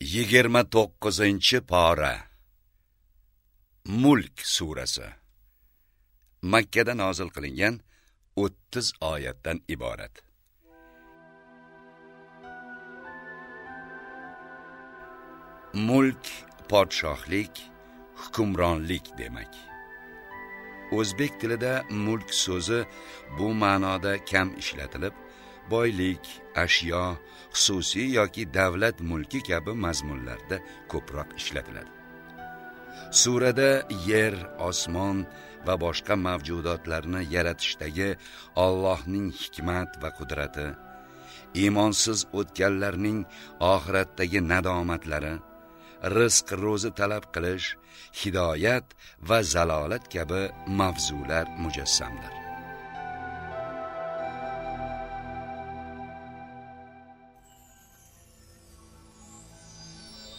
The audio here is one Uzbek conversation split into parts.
yigirma to'qqizinchi pora. Mulk surasi. Makkada nozil qilingan 30 oyatdan iborat. Mulk podshohlik hukmronlik demak. O'zbek tilida mulk so'zi bu ma'noda kam ishlatilib boylik ashyo xususiy yoki davlat mulki kabi mazmunlarda ko'proq ishlatiladi. Surada yer osmon va boshqa mavjudotlarni yaratishdagi Allohning hikmat va qudrati iymonsiz o'tganlarning oxiratdagi nadomatlari rizq ro'zi talab qilish hidoyat va zalolat kabi mavzular mujassamdir.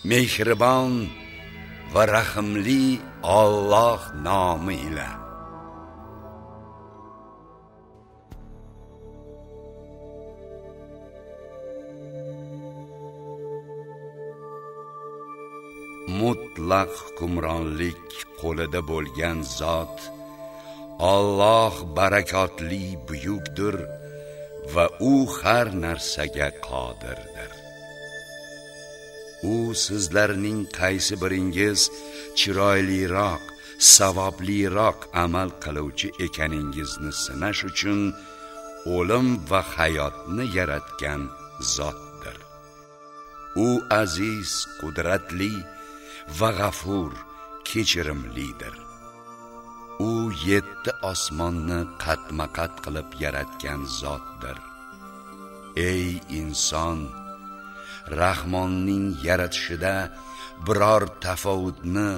Mehribon va rahimli Alloh nomi ila. Mutlaq hukmronlik qo'lida bo'lgan zot Alloh barakotli buyukdir va u har narsaga qodirdir. U sizlarning qaysi biringiz chiroyliroq savobliroq amal qiluvchi ekaningizni sinash uchun o'lim va hayotni yaratgan zotdir. U aziz qudratli va g'afur kechirimlidir. U yetti osmonni qatma qat qilib yaratgan zotdir. Ey inson rahmonning yaratishida biror tafovutni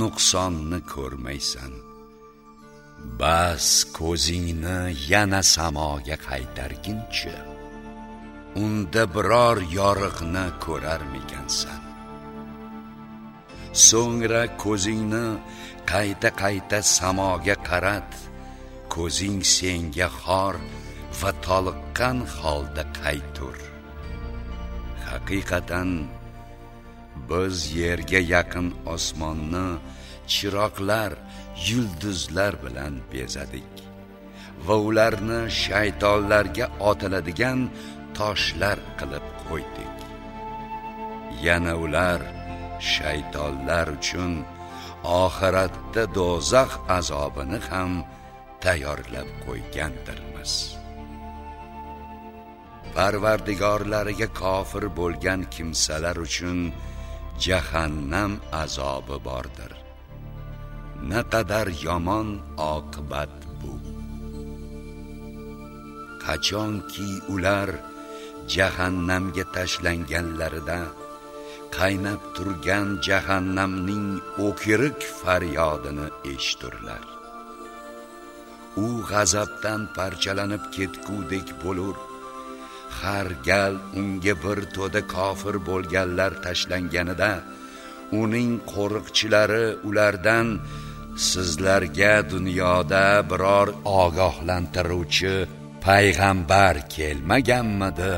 nuqsonni ko'rmaysan. Bas ko'zingni yana samoga qaytarginchi unda biror yoriqni ko'rarmikansan. So'ngra ko'zingni qayta qayta samoga qarat ko'zing senga xor va toliqqan holda qaytur. Haqiqatan biz yerga yaqin osmonni chiroqlar yulduzlar bilan bezadik va ularni shaytonlarga otiladigan toshlar qilib qo'ydik. Yana ular shaytonlar uchun oxiratda do'zax azobini ham tayyorlab qo'ygandirmiz. Parvardigorlariga kofir bo'lgan kimsalar uchun jahannam azobi bordir. Naqadar yomon oqibat bu. Qachonki ular jahannamga tashlanganlarida qaynab turgan jahannamning o'kirik faryodini eshiturlar u g'azabdan parchalanib ketgudek bo'lur. Har gal unga bir to'da kofir bo'lganlar tashlanganida uning qo'riqchilari ulardan sizlarga dunyoda biror ogohlantiruvchi payg'ambar kelmaganmidi?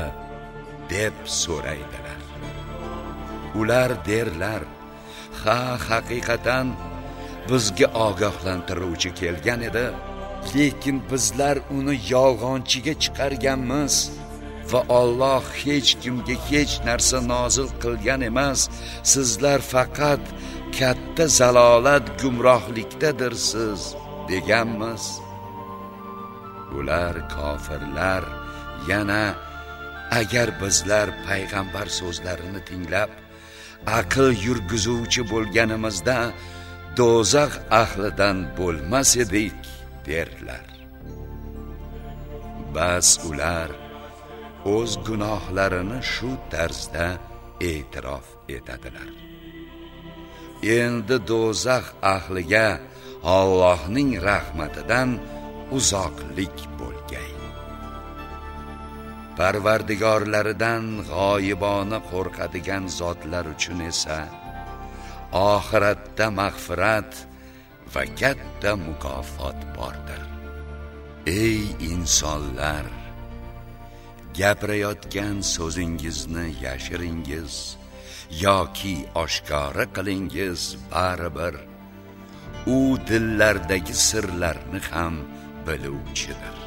deb so'raydilar. Ular derlar ha haqiqatan bizga ogohlantiruvchi kelgan edi lekin bizlar uni yolg'onchiga chiqarganmiz. Va Alloh hech kimga hech narsa nozil qilgan emas. Sizlar faqat katta zalolat gumrohlikdadirsiz deganmiz. Ular kofirlar. Yana agar bizlar payg'ambar so'zlarini tinglab aql yurgizuvchi bo'lganimizda do'zax ahlidan bo'lmas edik derlar. Bas ular o'z gunohlarini shu tarzda e'tirof etadilar. Endi do'zax ahliga Allohning rahmatidan uzoqlik bo'lgay. Parvardigorlaridan g'oyibona qo'rqadigan zotlar uchun esa oxiratda mag'firat va katta mukofot bordir. Ey insonlar! Gapirayotgan so'zingizni yashiringiz yoki oshkora qilingiz baribir u dillardagi sirlarni ham biluvchidir.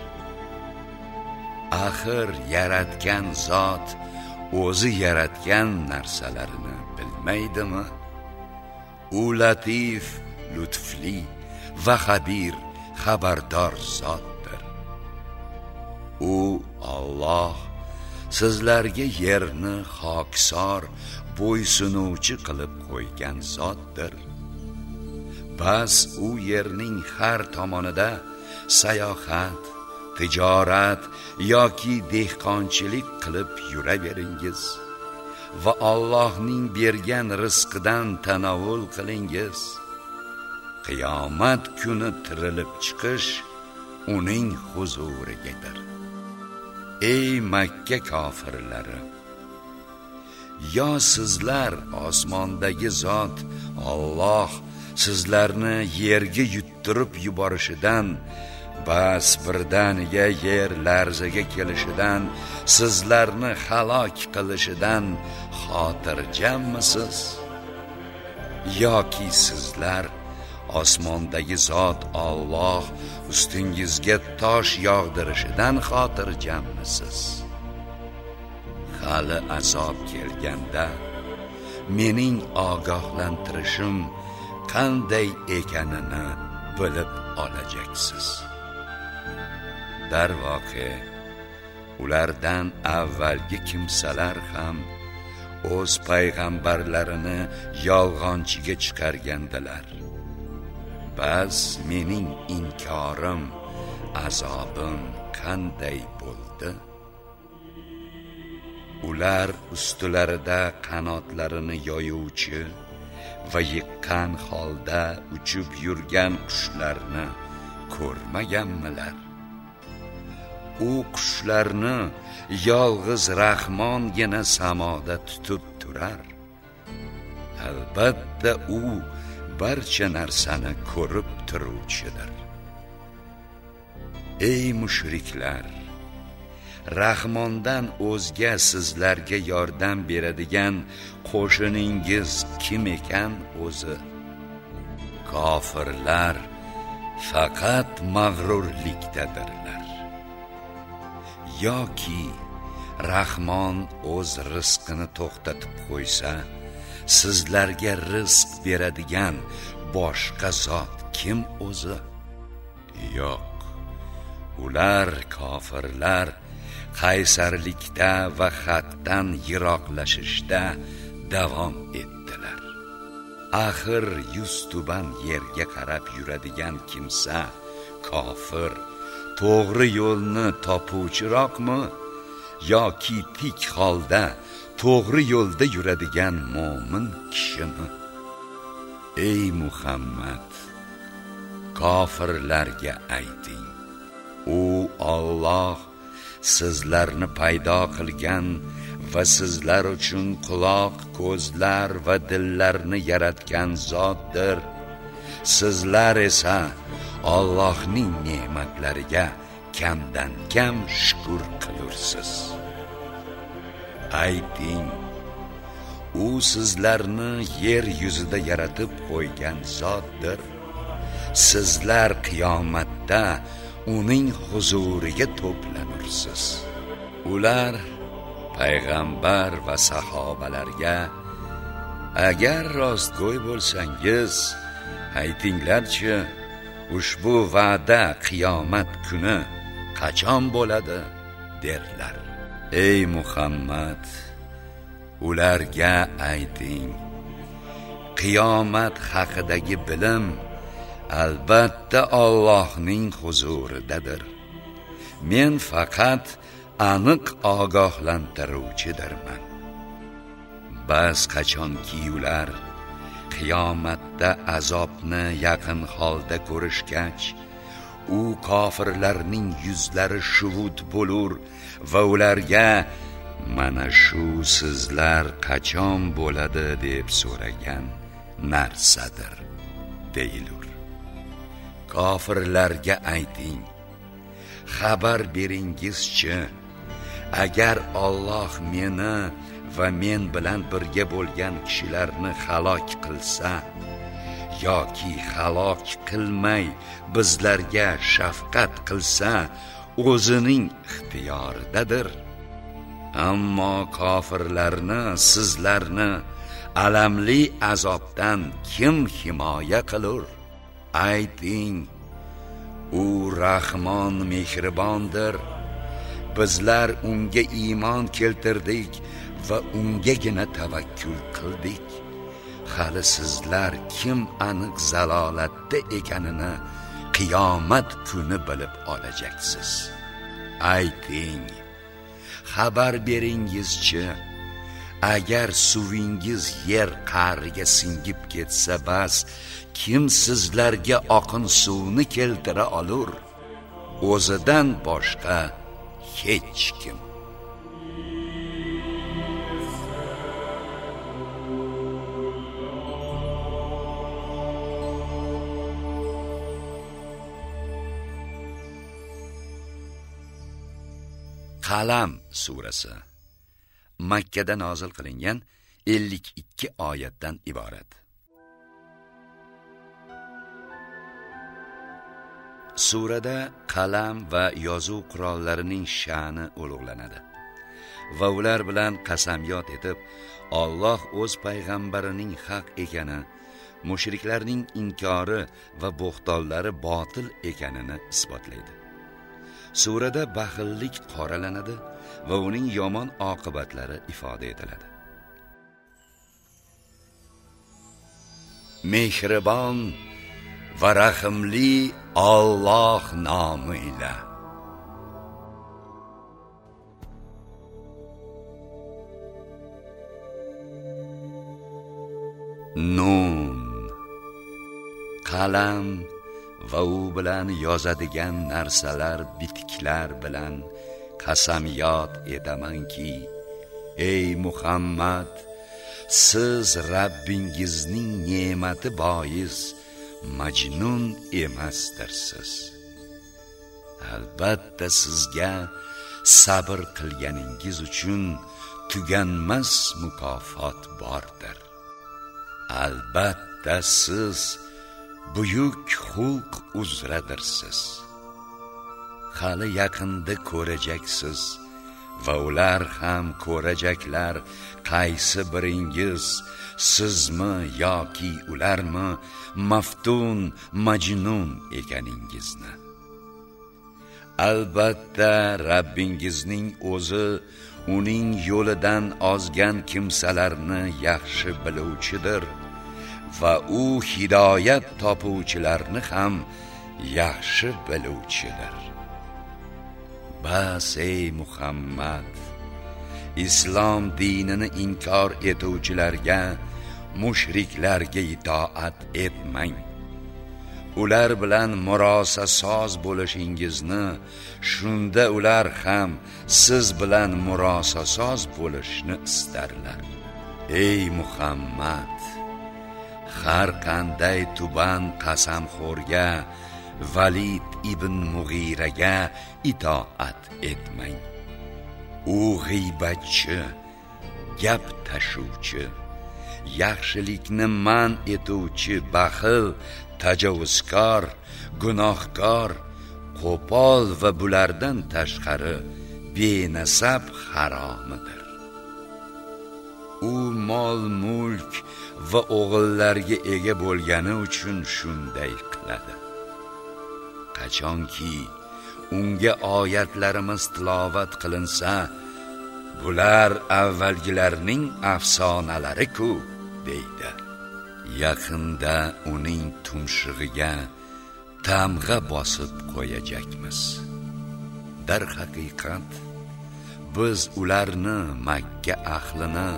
Axir yaratgan zot o'zi yaratgan narsalarini bilmaydimi? U latif lutfli va xabir xabardor zotdir. U Alloh sizlarga yerni xokisor bo'ysunuvchi qilib qo'ygan zotdir. Bas u yerning har tomonida sayohat tijorat yoki dehqonchilik qilib yuraveringiz va Allohning bergan rizqidan tanovul qilingiz. Qiyomat kuni tirilib chiqish uning huzurigadir. Ey makka kofirlari! Yo sizlar osmondagi zot Alloh sizlarni yerga yuttirib yuborishidan bas birdaniga yer larzaga kelishidan sizlarni halok qilishidan xotirjammisiz? Yoki sizlar osmondagi zot Alloh ustingizga tosh yog'dirishidan xotirjammisiz? Hali azob kelganda mening ogohlantirishim qanday ekanini bilib olajaksiz. Darvoqe ulardan avvalgi kimsalar ham o'z payg'ambarlarini yolg'onchiga chiqargandilar. Bas mening inkorim azobim qanday bo'ldi? Ular ustilarida qanotlarini yoyuvchi va yiqqan holda uchib yurgan qushlarni ko'rmaganmilar. U qushlarni yolg'iz rahmongina samoda tutib turar. Albatta u barcha narsani ko'rib turuvchidir. Ey mushriklar rahmondan o'zga sizlarga yordam beradigan qo'shiningiz kim ekan o'zi? Kofirlar faqat mag'rurlikdadirlar. Yoki rahmon o'z rizqini to'xtatib qo'ysa sizlarga rizq beradigan boshqa zot kim o'zi? Yo'q. Ular kofirlar. Qaysarlikda va xatdan yiroqlashishda davom etdilar. Axir yuz tuban yerga qarab yuradigan kimsa kofir to'g'ri yo'lni topuvchiroqmi yoki tik holda to'g'ri yo'lda yuradigan mo'min kishimi ey muhammad kofirlarga ayting u Alloh sizlarni paydo qilgan va sizlar uchun quloq, ko'zlar va dillarni yaratgan zotdir. Sizlar esa Allohning ne'matlariga kamdan kam shukr qilursiz. Ayting, u sizlarni yer yuzida yaratib qo'ygan zotdir. Sizlar qiyomatda uning huzuriga to'planursiz. Ular payg'ambar va sahobalarga agar rostgo'y bo'lsangiz aytinglarchi ushbu va'da qiyomat kuni qachon bo'ladi? derlar. Ey muhammad ularga ayting qiyomat haqidagi bilim albatta Allohning huzuridadir. Men faqat aniq ogohlantiruvchidirman. Bas qachonki ular qiyomatda azobni yaqin holda ko'rishgach u kofirlarning yuzlari shuvut bo'lur va ularga mana shu sizlar qachon bo'ladi? deb so'ragan narsadir deyilur. Kofirlarga ayting xabar beringizchi agar Alloh meni va men bilan birga bo'lgan kishilarni halok qilsa yoki halok qilmay bizlarga shafqat qilsa o'zining ixtiyoridadir. Ammo kofirlarni sizlarni alamli azobdan kim himoya qilur? Ayting u rahmon mehribondir. Bizlar unga iymon keltirdik va ungagina tavakkul qildik. Hali sizlar kim aniq zalolatda ekanini qiyomat kuni bilib olajaksiz. Ayting xabar beringizchi agar suvingiz yer qa'riga singib ketsa bas kim sizlarga oqin suvni keltira olur? O'zidan boshqa hech kim. Qalam surasi. Makkada nozil qilingan 52 oyatdan iborat. Surada qalam va yozuv qurollarining sha'ni ulug'lanadi. Va ular bilan qasamyod etib Alloh o'z payg'ambarining haq ekani mushriklarning inkori va bo'xtonlari botil ekanini isbotlaydi. Surada baxillik qoralanadi va uning yomon oqibatlari ifoda etiladi. Mehribon va rahimli Alloh nomi bilan nun qalam va u bilan yozadigan narsalar bitiklar bilan qasamyod etamanki ey muhammad siz rabbingizning ne'mati bois majnun emasdirsiz. Albatta sizga sabr qilganingiz uchun tuganmas mukofot bordir. Albatta siz buyuk xulq uzradirsiz. Hali yaqinda ko'rajaksiz va ular ham ko'rajaklar qaysi biringiz sizmi yoki ularmi? Maftun majnun ekaningizni. Albatta Rabbingizning o'zi uning yo'lidan ozgan kimsalarni yaxshi biluvchidir. Va u hidoyat topuvchilarni ham yaxshi biluvchidir. Bas ey muhammad! Islom dinini inkor etuvchilarga mushriklarga itoat etmang. Ular bilan murosa soz bo'lishingizni shunda ular ham siz bilan murosa soz bo'lishni istarlar. Ey muhammad! Har qanday tuban qasamxo'rga valid ibn mug'iraga itoat etmang. U g'iybatchi gap tashuvchi yaxshilikni man etuvchi baxil tajovuzkor gunohkor qo'pol va bulardan tashqari benasab haromidir u mol mulk va o'g'illarga ega bo'lgani uchun shunday qiladi. Qachonki unga oyatlarimiz tilovat qilinsa bular avvalgilarning afsonalari-ku deydi. Yaqinda uning tumshug'iga tamg'a bosib qo'yajakmiz darhaqiqat biz ularni makka ahlini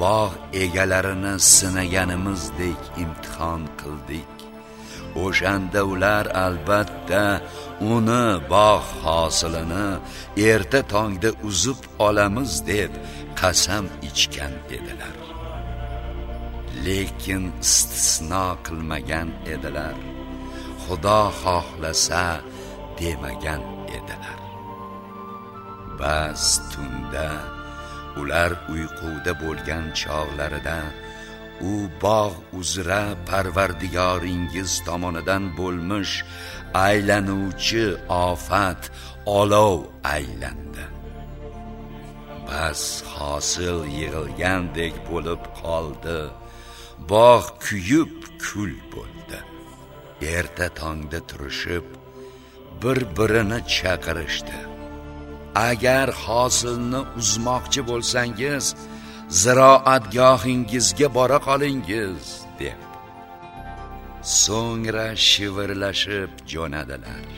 bog' egalarini sinaganimizdek imtihon qildik. O'shanda ular albatta uni bog' hosilini erta tongda uzib olamiz deb qasam ichgan edilar. Lekin istisno qilmagan edilar. Xudo xohlasa demagan edilar. Bas tunda ular uyquda bo'lgan chog'larida u bog' uzra parvardigoringiz tomonidan bo'lmish aylanuvchi ofat olov aylandi. Bas hosil yig'ilgandek bo'lib qoldi. Bog' kuyib kul bo'ldi. Erta tongda turishib bir birini chaqirishdi. Agar hosilni uzmoqchi bo'lsangiz ziroatgohingizga bora qolingiz deb. So'ngra shivirlashib jo'nadilar.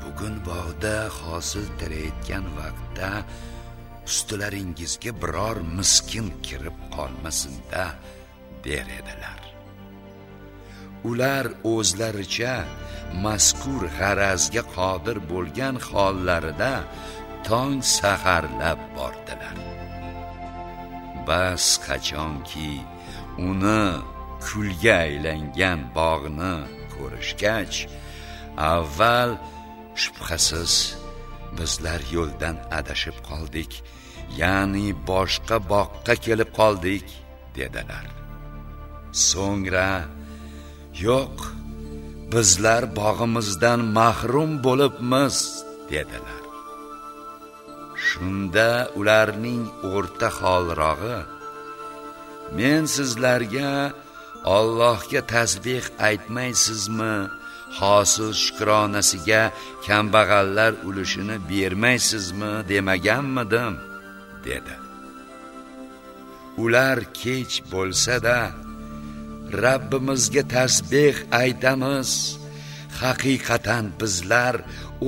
Bugun bog'da hosil terayotgan vaqtda ustilaringizga biror miskin kirib qolmasinda der edilar. Ular o'zlaricha mazkur g'arazga qodir bo'lgan hollarida tong saharlab bordilar. Bas qachonki uni kulga aylangan bog'ni ko'rishgach avval shubhasiz bizlar yo'ldan adashib qoldik ya'ni boshqa boqqa kelib qoldik dedilar. So'ngra yo'q bizlar bog'imizdan mahrum bo'libmiz dedilar. Shunda ularning o'rta holrog'i men sizlarga Allohga tasbih aytmaysizmi? Hosil shukronasiga kambag'allar ulushini bermaysizmi demaganmidim dedi. Ular kech bo'lsa-da Rabbimizga tasbih aytamiz haqiqatan bizlar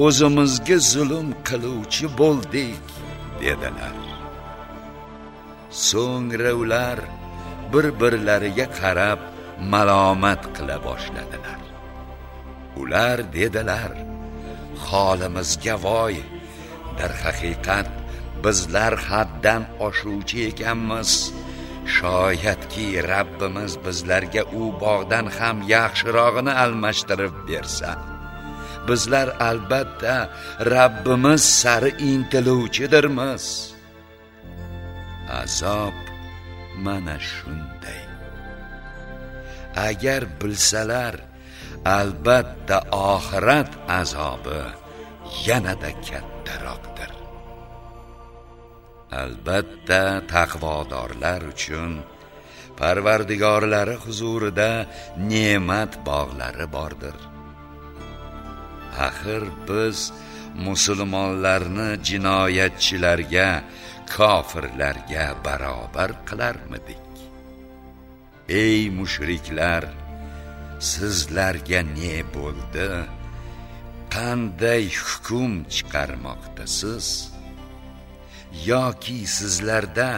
o'zimizga zulm qiluvchi bo'ldik dedilar. So'ngra ular bir birlariga qarab malomat qila boshladilar. Ular dedilar holimizga voy darhaqiqat bizlar haddan oshuvchi ekanmiz. Shoyatki Rabbimiz bizlarga u bog'dan ham yaxshirog'ini almashtirib bersa bizlar albatta Rabbimiz sari intiluvchidirmiz. Azob mana shunday. Agar bilsalar albatta oxirat azobi yanada kattaroqdir. Albatta taqvodorlar uchun parvardigorlari huzurida ne'mat bog'lari bordir. Axir biz musulmonlarni jinoyatchilarga kofirlarga barobar qilarmidik. Ey mushriklar sizlarga ne bo'ldi? Qanday hukm chiqarmoqdasiz? Yoki sizlarda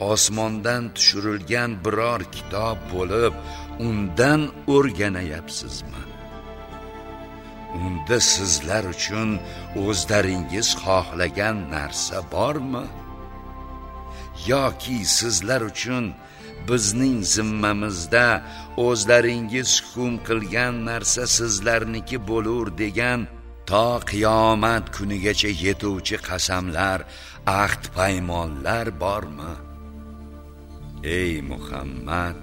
osmondan tushirilgan biror kitob bo'lib undan o'rganayapsizmi? Unda sizlar uchun o'zlaringiz xohlagan narsa bormi? Yoki sizlar uchun bizning zimmamizda o'zlaringiz hukm qilgan narsa sizlarniki bo'lur degan to qiyomat kunigacha yetuvchi qasamlar ahd paymonlar bormi? Ey muhammad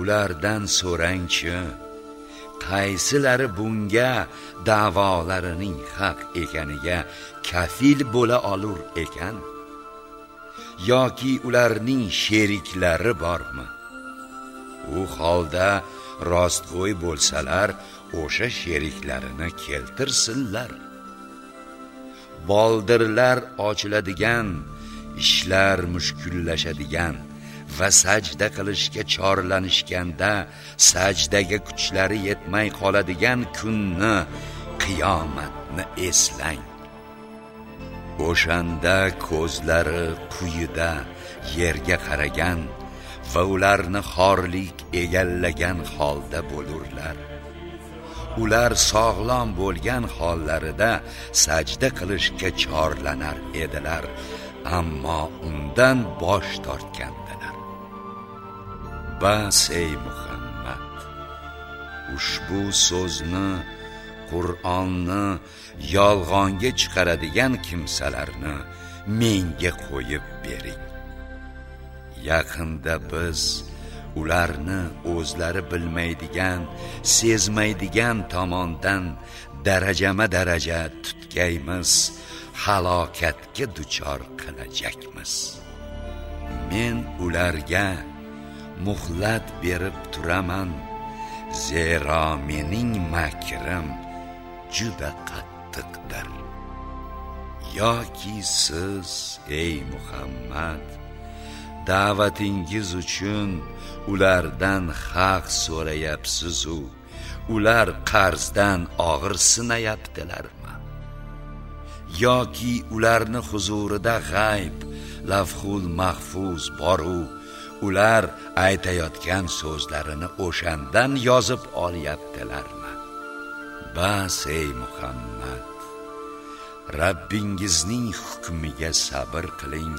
ulardan so'rangchi qaysilari bunga da'volarining haq ekaniga kafil bo'la olur ekan? Yoki ularning sheriklari bormi? U holda rostgo'y bo'lsalar o'sha sheriklarini keltirsinlar. Boldirlar ochiladigan ishlar mushkullashadigan va sajda qilishga chorlanishganda sajdaga kuchlari yetmay qoladigan kunni qiyomatni eslang. O'shanda ko'zlari quyida yerga qaragan va ularni xorlik egallagan holda bo'lurlar. Ular sog'lom bo'lgan hollarida sajda qilishga chorlanar edilar. Ammo undan bosh tortgandilar. Bas ey muhammad! Ushbu so'zni qur'onni yolg'onga chiqaradigan kimsalarni menga qo'yib bering. Yaqinda biz ularni o'zlari bilmaydigan sezmaydigan tomondan darajama daraja tutgaymiz halokatga duchor qilajakmiz. Men ularga muhlat berib turaman zero mening makrim juda qattiqdir. Yoki siz ey muhammad da'vatingiz uchun ulardan haq so'rayapsiz-u. Ular qarzdan og'ir sinayaptilarmi? Yoki ularni huzurida g'ayb lavhul mahfuz boru ular aytayotgan so'zlarini o'shandan yozib olyaptilarmi? Bas ey muhammad! Rabbingizning hukmiga sabr qiling.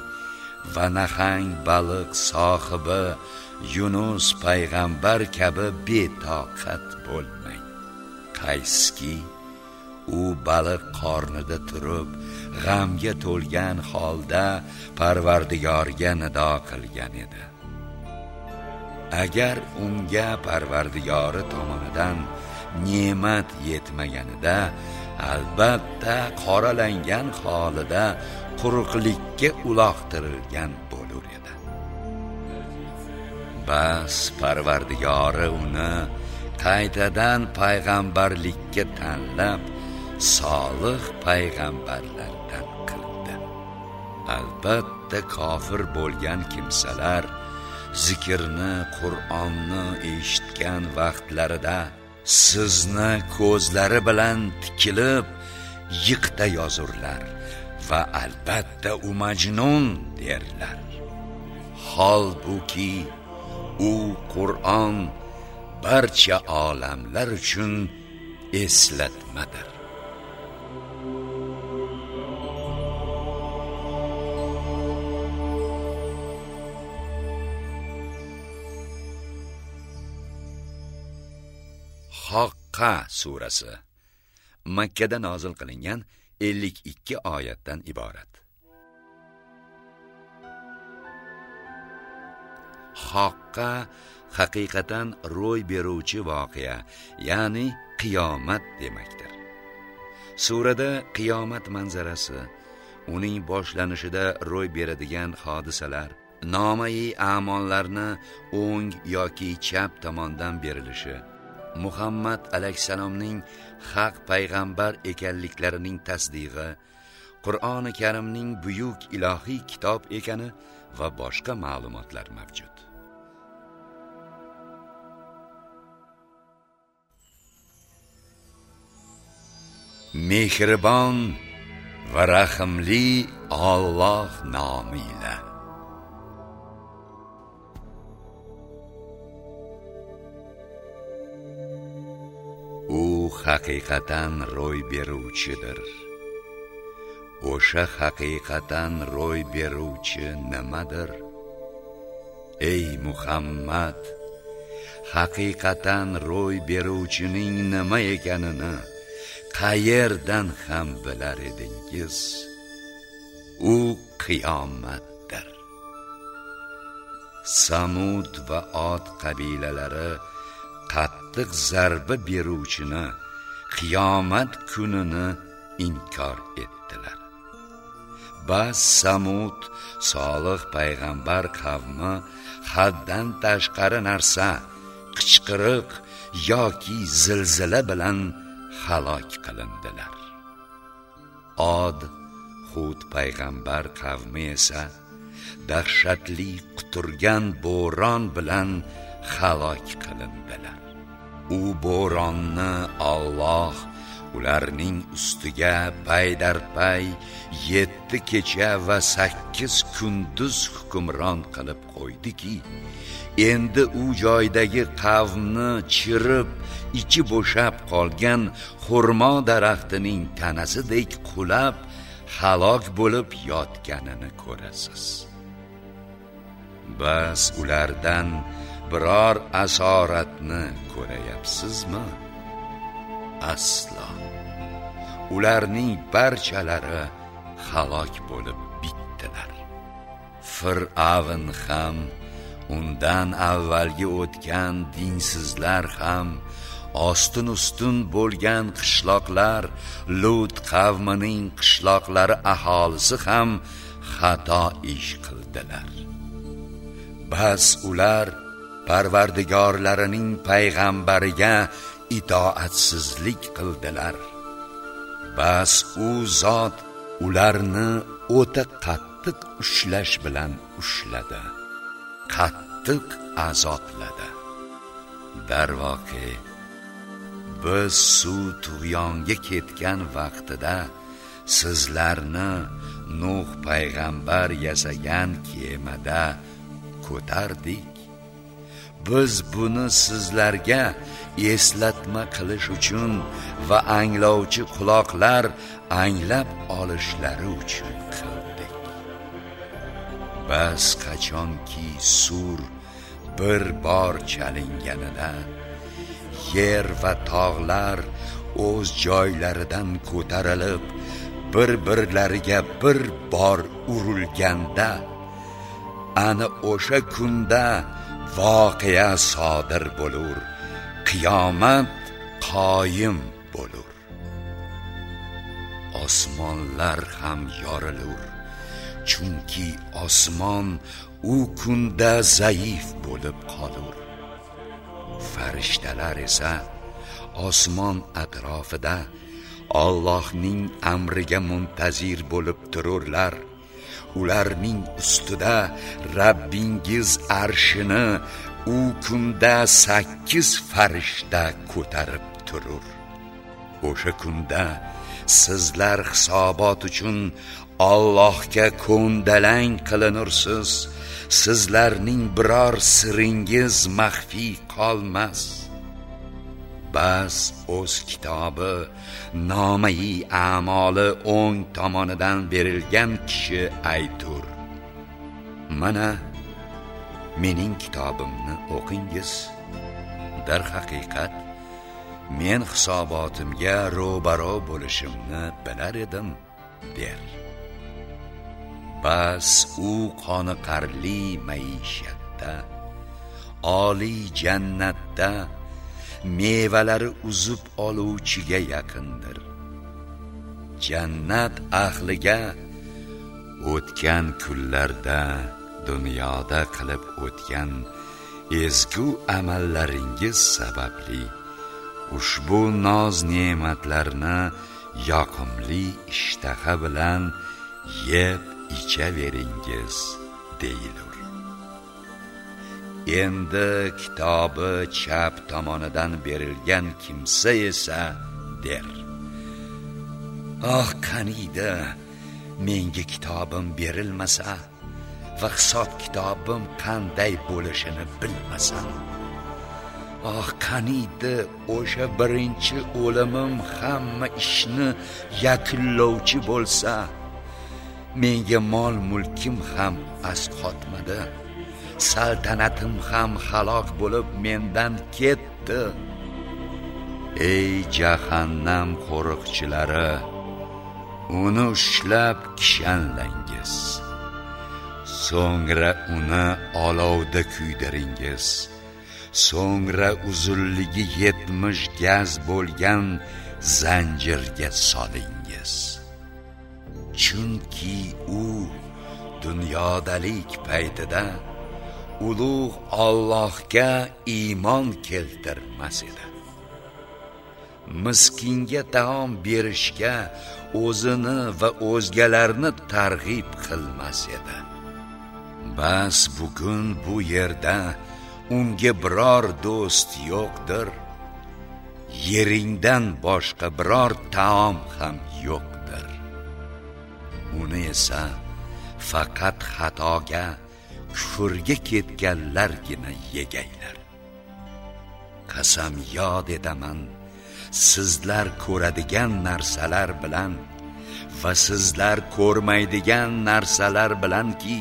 Va nahang baliq sohibi Yunus payg'ambar kabi betoqat bo'lmang. Qayski u baliq qornida turib g'amga to'lgan holda parvardigorga nido qilgan edi. Agar unga parvardigori tomonidan ne'mat yetmaganida albatta qoralangan holida quruqlikka uloqtirilgan bo'lur edi. Bas parvardigori uni qaytadan payg'ambarlikka tanlab solih payg'ambarlardan qildi. Albatta kofir bo'lgan kimsalar zikrni qur'onni eshitgan vaqtlarida sizni ko'zlari bilan tikilib yiqta yozurlar. Va albatta u majnun derlar. Holbuki u qur'on barcha olamlar uchun eslatmadir. Haqqa surasi. Makka da nozil qilingan 52 oyatdan iborat. Haqqa haqiqatan ro'y beruvchi voqea, ya'ni qiyomat demakdir. Surada qiyomat manzarasi, uning boshlanishida ro'y beradigan hodisalar, nomai a'mollarni o'ng yoki chap tomondan berilishi muhammad alayhissalomning haq payg'ambar ekanliklarining tasdig'i qur'oni karimning buyuk ilohiy kitob ekani va boshqa ma'lumotlar mavjud. Mehribon va rahimli Alloh nomi u haqiqatan ro'y beruvchidir. O'sha haqiqatan ro'y beruvchi nimadir? Ey muhammad haqiqatan ro'y beruvchining nima ekanini qayerdan ham bilar edingiz? U qiyomatdir. Samud va ot qabilalari qattiq zarba beruvchini qiyomat kunini inkor etdilar. Bas samud solih payg'ambar qavmi haddan tashqari narsa qichqiriq yoki zilzila bilan halok qilindilar. Od hud payg'ambar qavmi esa dahshatli quturgan bo'ron bilan halok qilindilar. U bo'ronni Alloh ularning ustiga paydarpay yetti kecha va sakkiz kunduz hukmron qilib qo'ydiki endi u joydagi qavmni chirib ichi bo'shab qolgan xurmo daraxtining tanasidek qulab halok bo'lib yotganini ko'rasiz. Bas ulardan biror asoratni ko'rayapsizmi? Aslo. Ularning barchalari halok bo'lib bitdilar. Fir'avn ham undan avvalgi o'tgan dinsizlar ham ostin ustun bo'lgan qishloqlar lut qavmining qishloqlari aholisi ham xato ish qildilar. Bas ular parvardigorlarining payg'ambariga itoatsizlik qildilar. Bas u zot ularni o'ta qattiq ushlash bilan ushladi. Qattiq azobladi. Darvoqe biz suv tug'yonga ketgan vaqtida sizlarni nuh payg'ambar yasagan kemada ko'tardik. Biz buni sizlarga eslatma qilish uchun va anglovchi quloqlar anglab olishlari uchun qildik. Bas qachonki sur bir bor chalinganida yer va tog'lar o'z joylaridan ko'tarilib bir birlariga bir bor urilganda ana o'sha kunda voqea sodir bo'lur. Qiyomat qoyim bo'lur. Osmonlar ham yorilur. Chunki osmon u kunda zaif bo'lib qolur. Farishtalar esa osmon atrofida Allohning amriga muntazir bo'lib tururlar. Ularning ustida Rabbingiz arshini u kunda 8 farishta ko'tarib turur. O'sha kunda sizlar hisobot uchun Allohga ko'ndalang qilinursiz. Sizlarning biror siringiz maxfiy qolmas. Bas o'z kitobi nomai a'moli o'ng tomonidan berilgan kishi aytur. Mana mening kitobimni o'qingiz. Darhaqiqat men hisobotimga ro'baro bo'lishimni bilar edim der. Bas u qoniqarli maishatda oliy jannatda mevalari uzib oluvchiga yaqindir. Jannat ahliga o'tgan kunlarda dunyoda qilib o'tgan ezgu amallaringiz sababli ushbu noz ne'matlarni yoqimli ishtaha bilan yeb ichaveringiz deyiladi. Endi kitobi chap tomonidan berilgan kimsa esa der. Oh qaniydi menga kitobim berilmasa va hisob kitobim qanday bo'lishini bilmasam. Oh qaniydi o'sha birinchi o'limim hamma ishni yakunlovchi bo'lsa menga mol mulkim ham asqotmadi. Saltanatim ham halok bo'lib mendan ketdi. Ey jahannam qo'riqchilari uni ushlab kishanlangiz. So'ngra uni olovda kuydiringiz. So'ngra uzunligi yetmish gaz bo'lgan zanjirga solingiz. Chunki u dunyodalik paytida ulug' Allohga iymon keltirmas edi. Miskinga taom berishga o'zini va o'zgalarni targ'ib qilmas edi. Bas bugun bu yerda unga biror do'st yo'qdir. Yeringdan boshqa biror taom ham yo'qdir. Uni esa faqat xatoga kufrga ketganlargina yegaylar qasam yod etaman sizlar ko'radigan narsalar bilan va sizlar ko'rmaydigan narsalar bilanki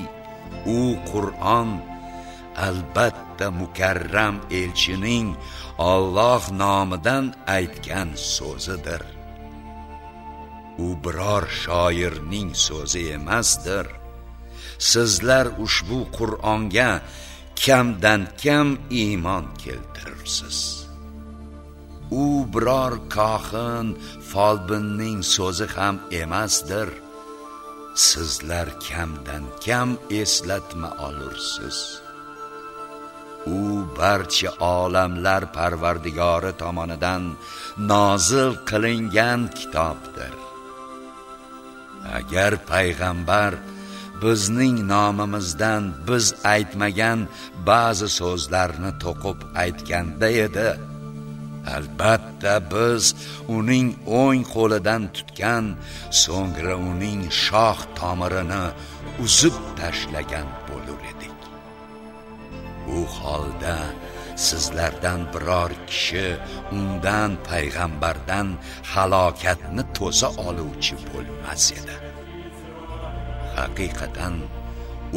u Qur'on albatta mukarram elchining Alloh nomidan aytgan so'zidir. U biror shoirning so'zi emasdir. Sizlar ushbu qur'onga kamdan kam iymon keltirursiz u biror kohin folbinning so'zi ham emasdir. Sizlar kamdan kam eslatma olursiz. U barcha olamlar parvardigori tomonidan nozil qilingan kitobdir. Agar payg'ambar bizning nomimizdan biz aytmagan ba'zi so'zlarni to'qib aytganda edi. Albatta biz uning o'ng qo'lidan tutgan so'ngra uning shoh tomirini uzib tashlagan bo'lur edik. U holda sizlardan biror kishi undan payg'ambardan halokatni to'sa oluvchi bo'lmas edi. Haqiqatan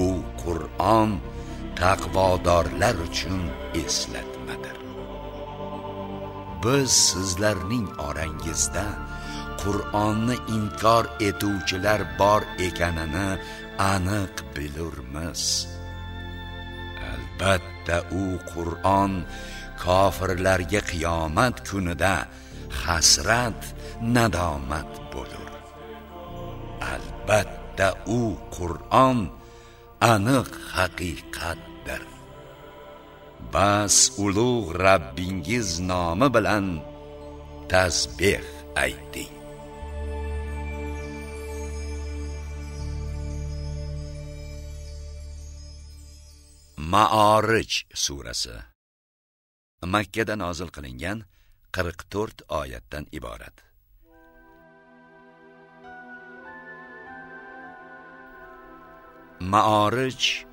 u qur'on taqvodorlar uchun eslatmadir. Biz sizlarning orangizda qur'onni inkor etuvchilar bor ekanini aniq bilurmiz. Albatta u qur'on kofirlarga qiyomat kunida hasrat nadomat bo'lur. Albatta. U qur'on aniq haqiqatdir. Bas ulug' rabbingiz nomi bilan tasbeh ayting. Ma'orij surasi. Makka da nozil qilingan 44 oyatdan iborat. Ma'orij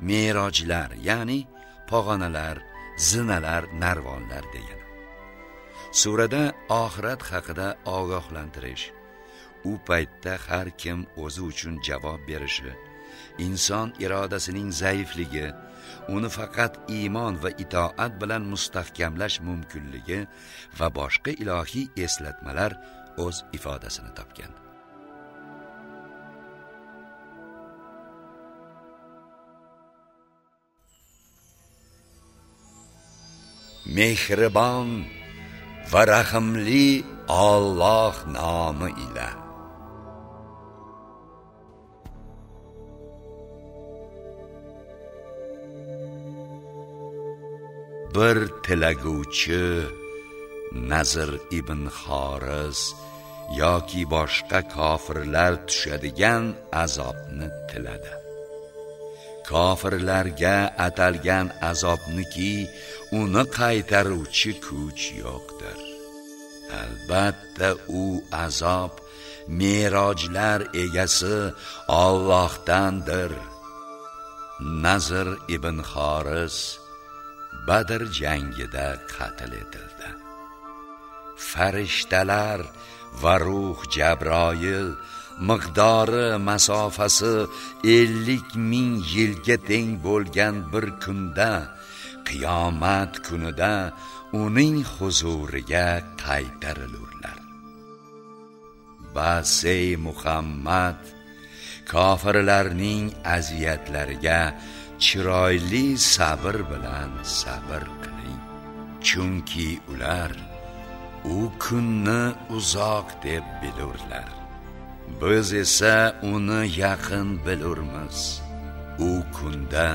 merojlar, ya'ni pog'onalar, zinalar, narvonlar degani. Surada oxirat haqida ogohlantirish, u paytda har kim o'zi uchun javob berishi, inson irodasining zaifligi, uni faqat iymon va itoat bilan mustahkamlash mumkinligi va boshqa ilohiy eslatmalar o'z ifodasini topgan. Mehribon va rahimli Alloh nomi ila. Bir tilaguvchi nazr ibn xoris yoki boshqa kofirlar tushadigan azobni tiladi. Kofirlarga atalgan azobniki uni qaytaruvchi kuch yo'qdir. Albatta u azob merojlar egasi Allohdandir. Nazr ibn xoris badr jangida qatl etildi. Farishtalar va ruh jabroil miqdori masofasi ellik ming yilga teng bo'lgan bir kunda qiyomat kunida uning huzuriga qaytarilurlar. Bas ey muhammad kofirlarning aziyatlariga chiroyli sabr bilan sabr qiling. Chunki ular u kunni uzoq deb bilurlar. Biz esa uni yaqin bilurmiz. U kunda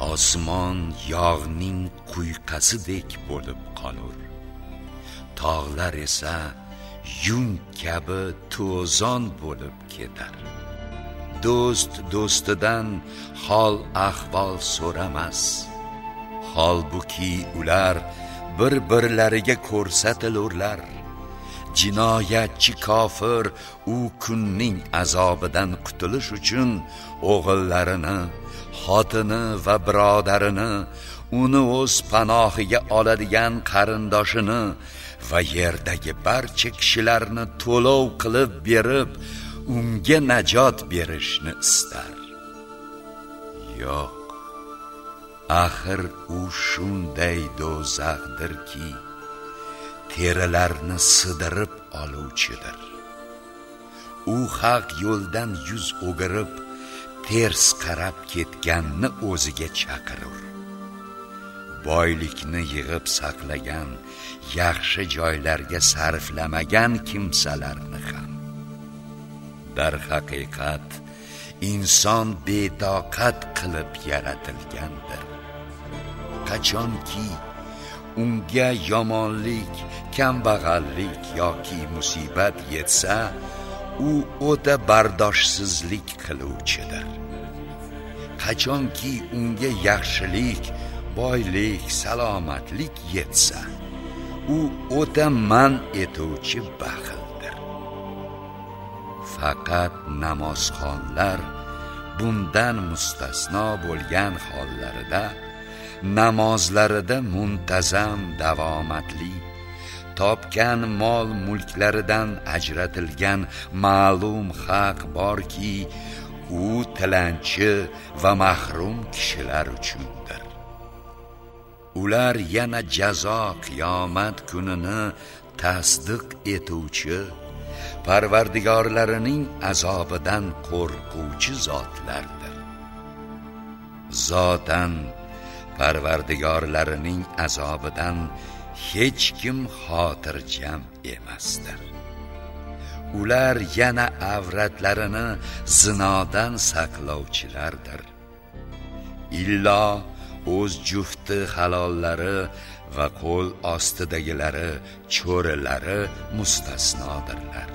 osmon yog'ning quyqasidek bo'lib qolur. Tog'lar esa yung kabi to'zon bo'lib ketar. Do'st do'stidan hol ahvol so'ramas. Holbuki ular bir birlariga ko'rsatilurlar jinoyatchi kofir u kunning azobidan qutulish uchun o'g'illarini xotini va birodarini uni o'z panohiga oladigan qarindoshini va yerdagi barcha kishilarni to'lov qilib berib unga najot berishni istar. Yo'q. Axir u shunday do'zaxdirki terilarni sidirib oluvchidir. U haq yo'ldan yuz o'girib ters qarab ketganni o'ziga chaqirur boylikni yig'ib saqlagan yaxshi joylarga sarflamagan kimsalarni ham. Dar haqiqat inson betoqat qilib yaratilgandir. Qachonki unga yomonlik kambag'allik yoki musibat yetsa u o'ta bardoshsizlik qiluvchidir. Qachonki unga yaxshilik boylik salomatlik yetsa u o'ta man etuvchi baxildir. Faqat namozxonlar bundan mustasno bo'lgan hollarida namozlarida muntazam davomatli topgan mol mulklaridan ajratilgan ma'lum haq borki u tilanchi va mahrum kishilar uchundir. Ular yana jazo qiyomat kunini tasdiq etuvchi parvardigorlarining azobidan qo'rquvchi zotlardir. Zotan parvardigorlarining azobidan hech kim xotirjam emasdir. Ular yana avratlarini zinodan saqlovchilardir. Illo o'z jufti halollari va qo'l ostidagilari cho'rilari mustasnodirlar.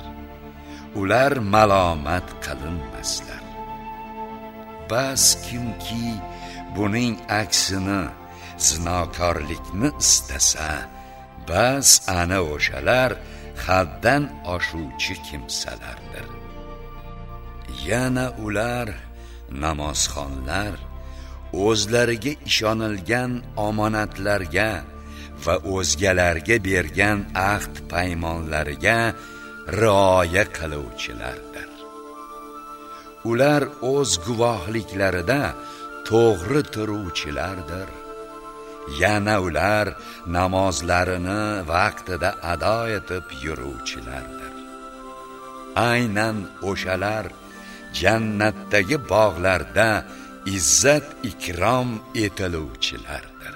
Ular malomat qilinmaslar. Bas kimki buning aksini zinokorlikni istasa bas ana o'shalar haddan oshuvchi kimsalardir. Yana ular namozxonlar o'zlariga ishonilgan omonatlarga va o'zgalarga bergan ahd paymonlariga rioya qiluvchilardir. Ular o'z guvohliklarida to'g'ri turuvchilardir. Yana ular namozlarini vaqtida ado etib yuruvchilardir. Aynan o'shalar jannatdagi bog'larda izzat ikrom etiluvchilardir.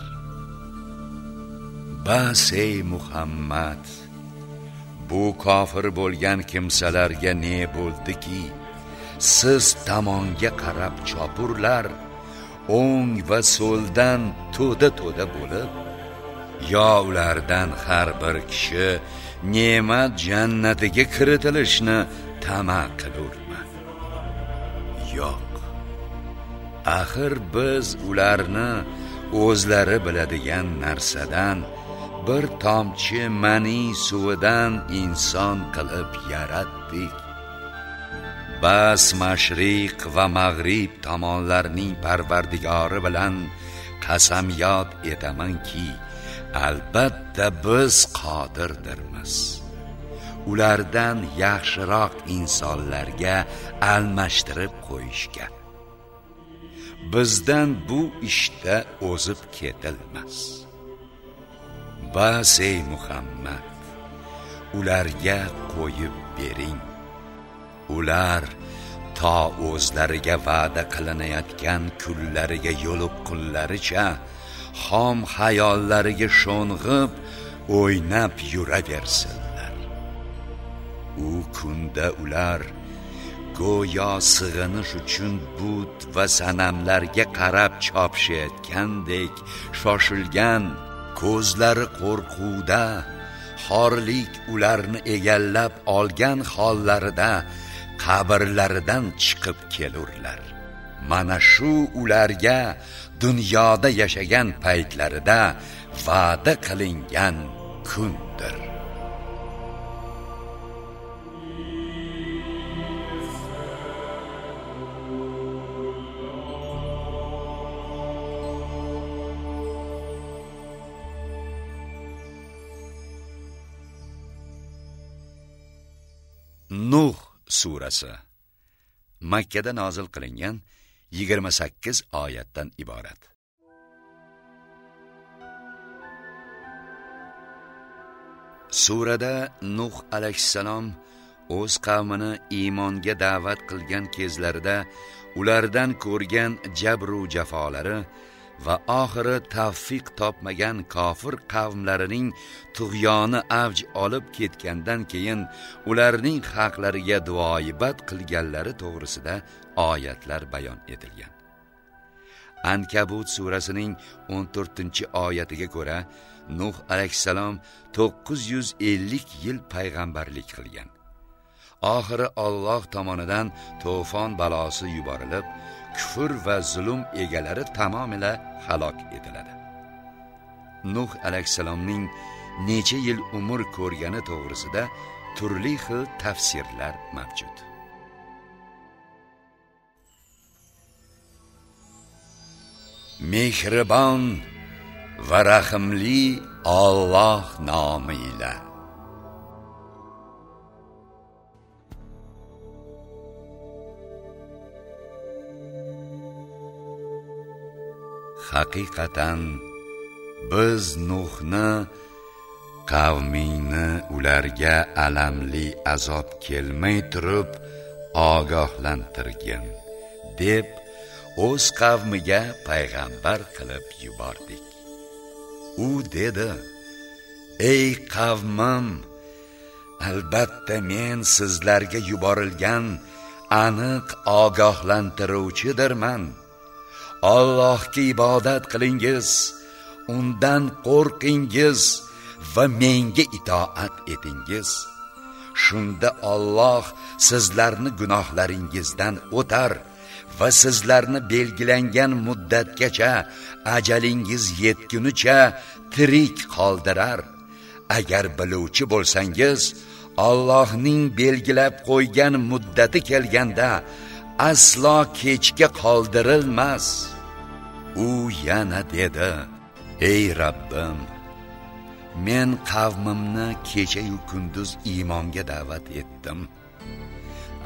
Bas ey muhammad bu kofir bo'lgan kimsalarga ne bo'ldiki? Siz tomonga qarab chopurlar o'ng va so'ldan to'da to'da bo'lib yo ulardan har bir kishi ne'mat jannatiga kiritilishni tama qilurmi? Yo'q. Axir biz ularni o'zlari biladigan narsadan bir tomchi mani suvidan inson qilib yaratdik. Bas mashriq va mag'rib tomonlarning parvardigori bilan qasamyod etamanki albatta biz qodirdirmiz. Ulardan yaxshiroq insonlarga almashtirib qo'yishga bizdan bu ishda o'zib ketilmas. Bas ey muhammad ularga qo'yib bering. Ular to o'zlariga va'da qilinayotgan kunlariga yo'liqqunlaricha xom xayollariga sho'ng'ib o'ynab yuraversinlar. U kunda ular go'yo sig'inish uchun but va sanamlarga qarab chopishayotgandek shoshilgan ko'zlari qo'rquvda xorlik ularni egallab olgan hollarida qabrlaridan chiqib kelurlar. Mana shu ularga dunyoda yashagan paytlarida va'da qilingan kundir. Nuh surasi. Makkada nozil qilingan 28 oyatdan iborat. Surada nuh alayhissalom o'z qavmini iymonga da'vat qilgan kezlarida ulardan ko'rgan jabru jafolari va oxiri tavfiq topmagan kofir qavmlarining tug'yoni avj olib ketgandan keyin ularning haqlariga duoibat qilganlari to'g'risida oyatlar bayon etilgan. Ankabut surasining 14 oyatiga ko'ra nuh alayhissalom 950 yil payg'ambarlik qilgan. Oxiri Alloh tomonidan to'fon balosi yuborilib kufr va zulm egalari tamomila halok etiladi. Nuh alayhissalomning necha yil umr ko'rgani to'g'risida turli xil tafsirlar mavjud. Mehribon va rahimli Alloh nomi bilan haqiqatan biz nuhni qavmingni ularga alamli azob kelmay turib ogohlantirgin deb o'z qavmiga payg'ambar qilib yubordik. U dedi ey qavmim albatta men sizlarga yuborilgan aniq ogohlantiruvchidirman. Allohga ibodat qilingiz undan qo'rqingiz va menga itoat etingiz. Shunda Alloh sizlarni gunohlaringizdan o'tar va sizlarni belgilangan muddatgacha ajalingiz yetgunicha tirik qoldirar. Agar biluvchi bo'lsangiz Allohning belgilab qo'ygan muddati kelganda aslo kechga qoldirilmas. U yana dedi ey rabbim men qavmimni kechayu kunduz iymonga da'vat etdim.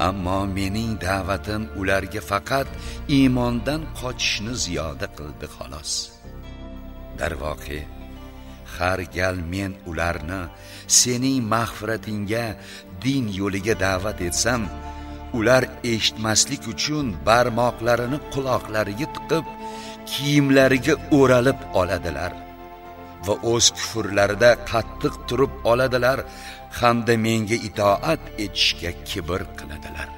Ammo mening da'vatim ularga faqat iymondan qochishni ziyoda qildi xolos. Darvoqe har gal men ularni sening mag'firatingga din yo'liga da'vat etsam ular eshitmaslik uchun barmoqlarini quloqlariga tiqib kiyimlariga o'ralib oladilar va o'z kufrlarida qattiq turib oladilar hamda menga itoat etishga kibr qiladilar.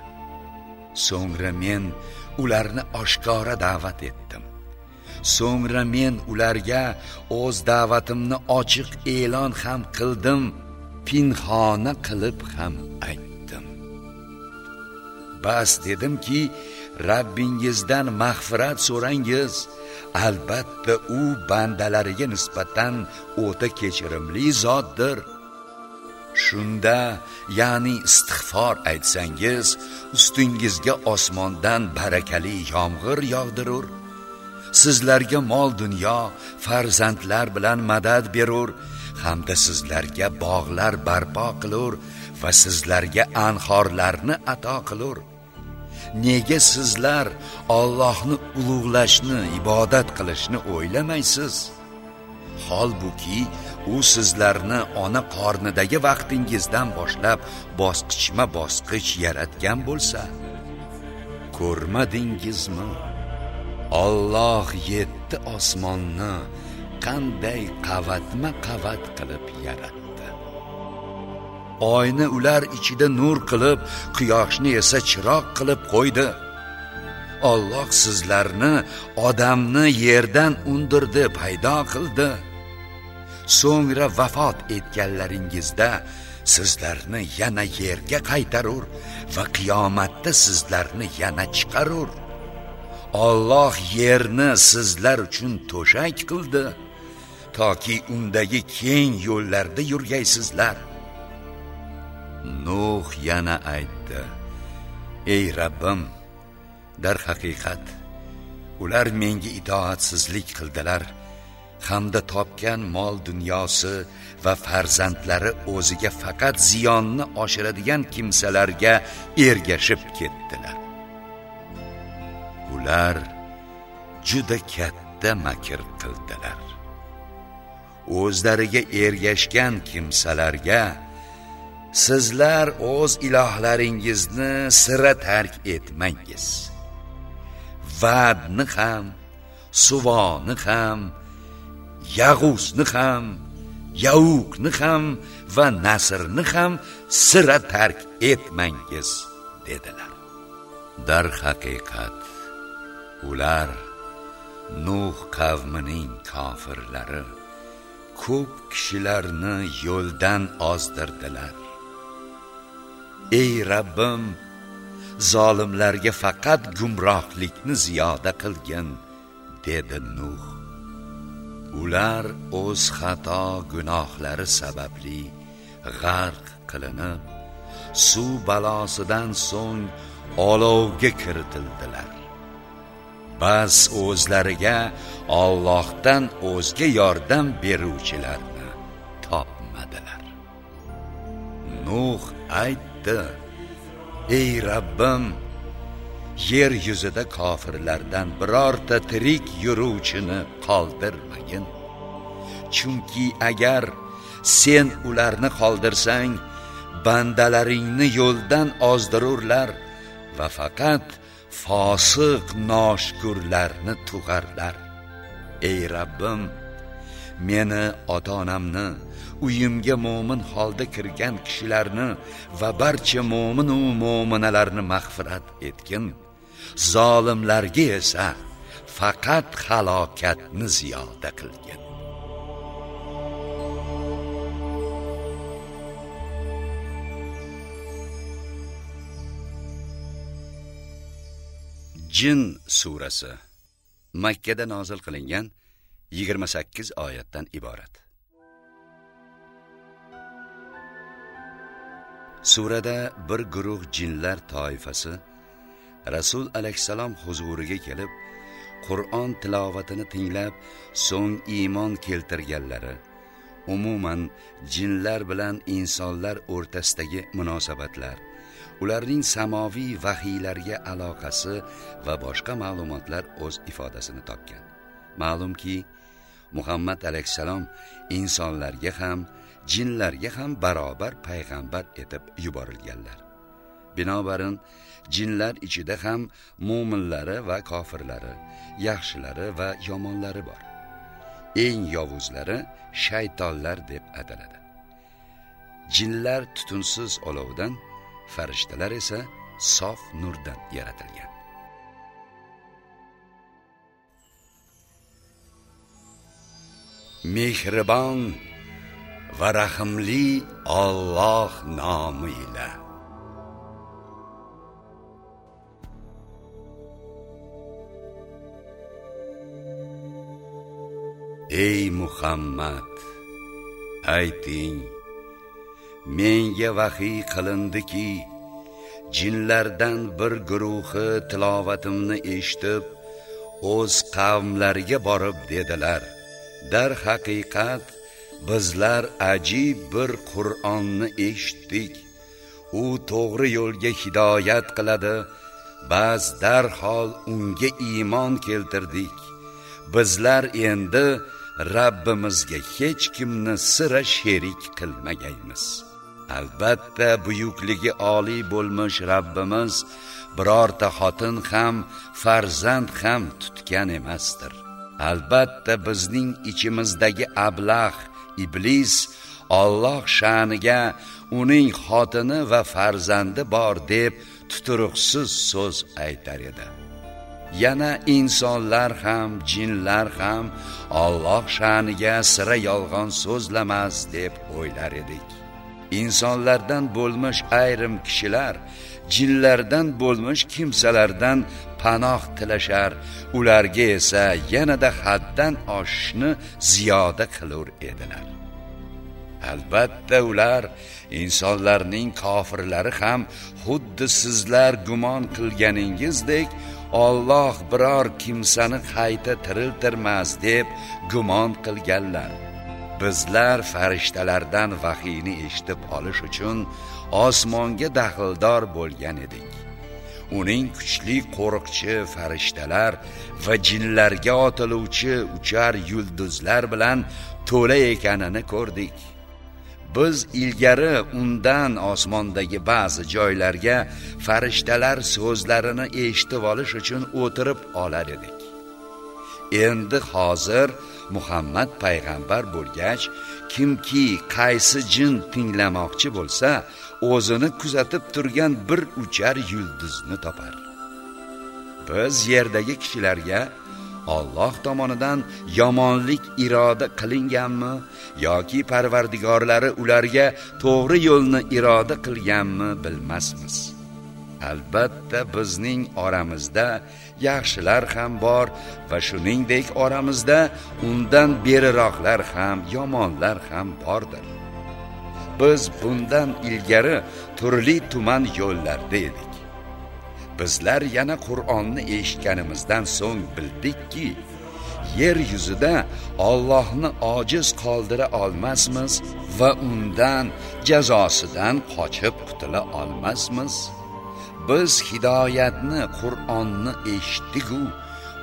So'ngra men ularni oshkora da'vat etdim. So'ngra men ularga o'z da'vatimni ochiq e'lon ham qildim pinhona qilib ham aytdim. Bas dedimki Rabbingizdan mag'firat so'rangiz albatta u bandalariga nisbatan o'ta kechirimli zotdir. Shunda ya'ni istig'for aytsangiz ustingizga osmondan barakali yomg'ir yog'dirur. Sizlarga mol dunyo farzandlar bilan madad berur hamda sizlarga bog'lar barpo qilur va sizlarga anhorlarni ato qilur. Nega sizlar Allohni ulug'lashni ibodat qilishni o'ylamaysiz? Holbuki u sizlarni ona qornidagi vaqtingizdan boshlab bosqichma bosqich yaratgan bo'lsa ko'rmadingizmi? Alloh yetti osmonni qanday qavatma qavat qilib yaratdi. Oyni ular ichida nur qilib quyoshni esa chiroq qilib qo'ydi. Alloh sizlarni odamni yerdan undirdi paydo qildi. So'ngra vafot etganlaringizda sizlarni yana yerga qaytarur va qiyomatda sizlarni yana chiqarur. Alloh yerni sizlar uchun to'shak qildi. Toki undagi keng yo'llarda yurgaysizlar. Nuh yana aytdi. Ey rabbim dar haqiqat ular menga itoatsizlik qildilar hamda topgan mol dunyosi va farzandlari o'ziga faqat ziyonni oshiradigan kimsalarga ergashib ketdilar. Ular juda katta makr qildilar. O'zlariga ergashgan kimsalarga sizlar o'z ilohlaringizni sira tark etmangiz. Vadni ham suvoni ham yag'usni ham yavukni ham va nasrni ham sira tark etmangiz dedilar. Dar haqiqat ular nuh qavmining kofirlari ko'p kishilarni yo'ldan ozdirdilar. Ey rabbim zolimlarga faqat gumrohlikni ziyoda qilgin dedi nuh. Ular o'z xato gunohlari sababli g'arq qilinib suv balosidan so'ng olovga kiritildilar. Bas o'zlariga Allohdan o'zga yordam beruvchilarni topmadilar. Nuh aytdi. Ey rabbim yer yuzida kofirlardan birorta tirik yuruvchini qoldirmagin. Chunki agar sen ularni qoldirsang bandalaringni yo'ldan ozdirurlar va faqat fosiq noshukurlarni tug'arlar. Ey rabbim meni ota onamni uyimga mo'min holda kirgan kishilarni va barcha mo'minu mo'minalarni mag'firat etgin. Zolimlarga esa faqat halokatni ziyoda qilgin. Jin surasi. Makkada nozil qilingan 28 oyatdan iborat. Surada bir guruh jinlar toifasi rasul alayhissalom huzuriga kelib qur'on tilovatini tinglab so'ng iymon keltirganlari umuman jinlar bilan insonlar o'rtasidagi munosabatlar ularning samoviy vahiylarga aloqasi va boshqa ma'lumotlar o'z ifodasini topgan. Ma'lumki muhammad alayhissalom insonlarga ham jinlarga ham barobar payg'ambar etib yuborilganlar. Binobarin jinlar ichida ham mo'minlari va kofirlari yaxshilari va yomonlari bor. Eng yovuzlari shaytonlar deb ataladi. Jinlar tutunsiz olovdan farishtalar esa sof nurdan yaratilgan. Mehribon va rahimli Alloh nomi bilan ey muhammad ayting menga vahiy qilindiki jinlardan bir guruhi tilovatimni eshitib o'z qavmlariga borib dedilar. Dar haqiqat bizlar ajib bir qur'onni eshitdik. U to'g'ri yo'lga hidoyat qiladi. Ba'z darhol unga iymon keltirdik. Bizlar endi Rabbimizga hech kimni sira sherik qilmagaymiz albatta buyukligi oliy bo'lmish Rabbimiz birorta xotin ham farzand ham tutgan emasdir. Albatta bizning ichimizdagi ablah iblis Alloh sha'niga uning xotini va farzandi bor deb tuturuqsiz so'z aytar edi. Yana insonlar ham jinlar ham Alloh sha'niga sira yolg'on so'zlamas deb o'ylar edik. Insonlardan bo'lmish ayrim kishilar jinlardan bo'lmish kimsalardan panoh tilashar ularga esa yanada haddan oshishni ziyoda qilur edilar. Albatta ular insonlarning kofirlari ham xuddi sizlar gumon qilganingizdek Alloh biror kimsani qayta tiriltirmas deb gumon qilganlar. Bizlar farishtalardan vahiyni eshitib olish uchun osmonga daxldor bo'lgan edik. Uning kuchli qo'riqchi farishtalar va jinlarga otiluvchi uchar yulduzlar bilan to'la ekanini ko'rdik. Biz ilgari undan osmondagi ba'zi joylarga farishtalar so'zlarini eshitib olish uchun o'tirib olar edik. Endi hozir muhammad payg'ambar bo'lgach kimki qaysi jin tinglamoqchi bo'lsa o'zini kuzatib turgan bir uchar yulduzni topar. Biz yerdagi kishilarga Alloh tomonidan yomonlik iroda qilinganmi yoki parvardigorlari ularga to'g'ri yo'lni iroda qilganmi bilmasmiz. Albatta bizning oramizda yaxshilar ham bor va shuningdek oramizda undan beriroqlar ham yomonlar ham bordir. Biz bundan ilgari turli tuman yo'llarda edik. Bizlar yana qur'onni eshitganimizdan so'ng bildikki yer yuzida Allohni ojiz qoldira olmasmiz va undan jazosidan qochib qutula olmasmiz. Biz hidoyatni qur'onni eshitdik-u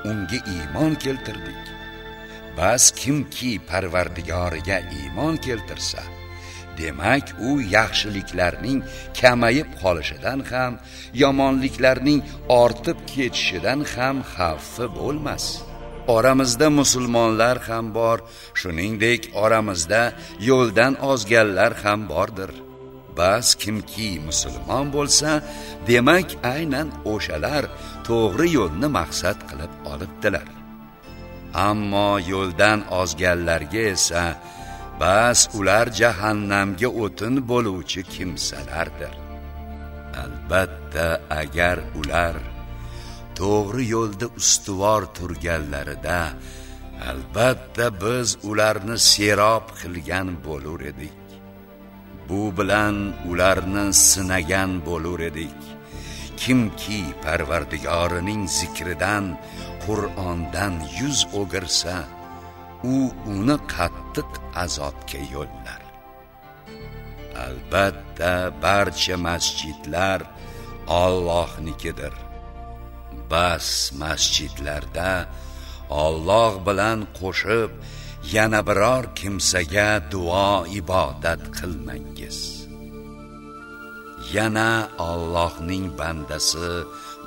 unga iymon keltirdik. Bas kimki parvardigoriga iymon keltirsa demak u yaxshiliklarning kamayib qolishidan ham yomonliklarning ortib ketishidan ham xavfi bo'lmas. Oramizda musulmonlar ham bor shuningdek oramizda yo'ldan ozganlar ham bordir. Bas kimki musulmon bo'lsa demak aynan o'shalar to'g'ri yo'lni maqsad qilib olibdilar. Ammo yo'ldan ozganlarga esa bas ular jahannamga o'tin bo'luvchi kimsalardir. Albatta agar ular to'g'ri yo'lda ustuvor turganlarida albatta biz ularni serob qilgan bo'lur edik. Bu bilan ularni sinagan bo'lur edik. Kimki parvardigorining zikridan qur'ondan yuz o'girsa u uni qattiq azobga yo'llar. Albatta barcha masjidlar Allohnikidir. Bas masjidlarda Alloh bilan qo'shib yana biror kimsaga duo ibodat qilmangiz. Yana Allohning bandasi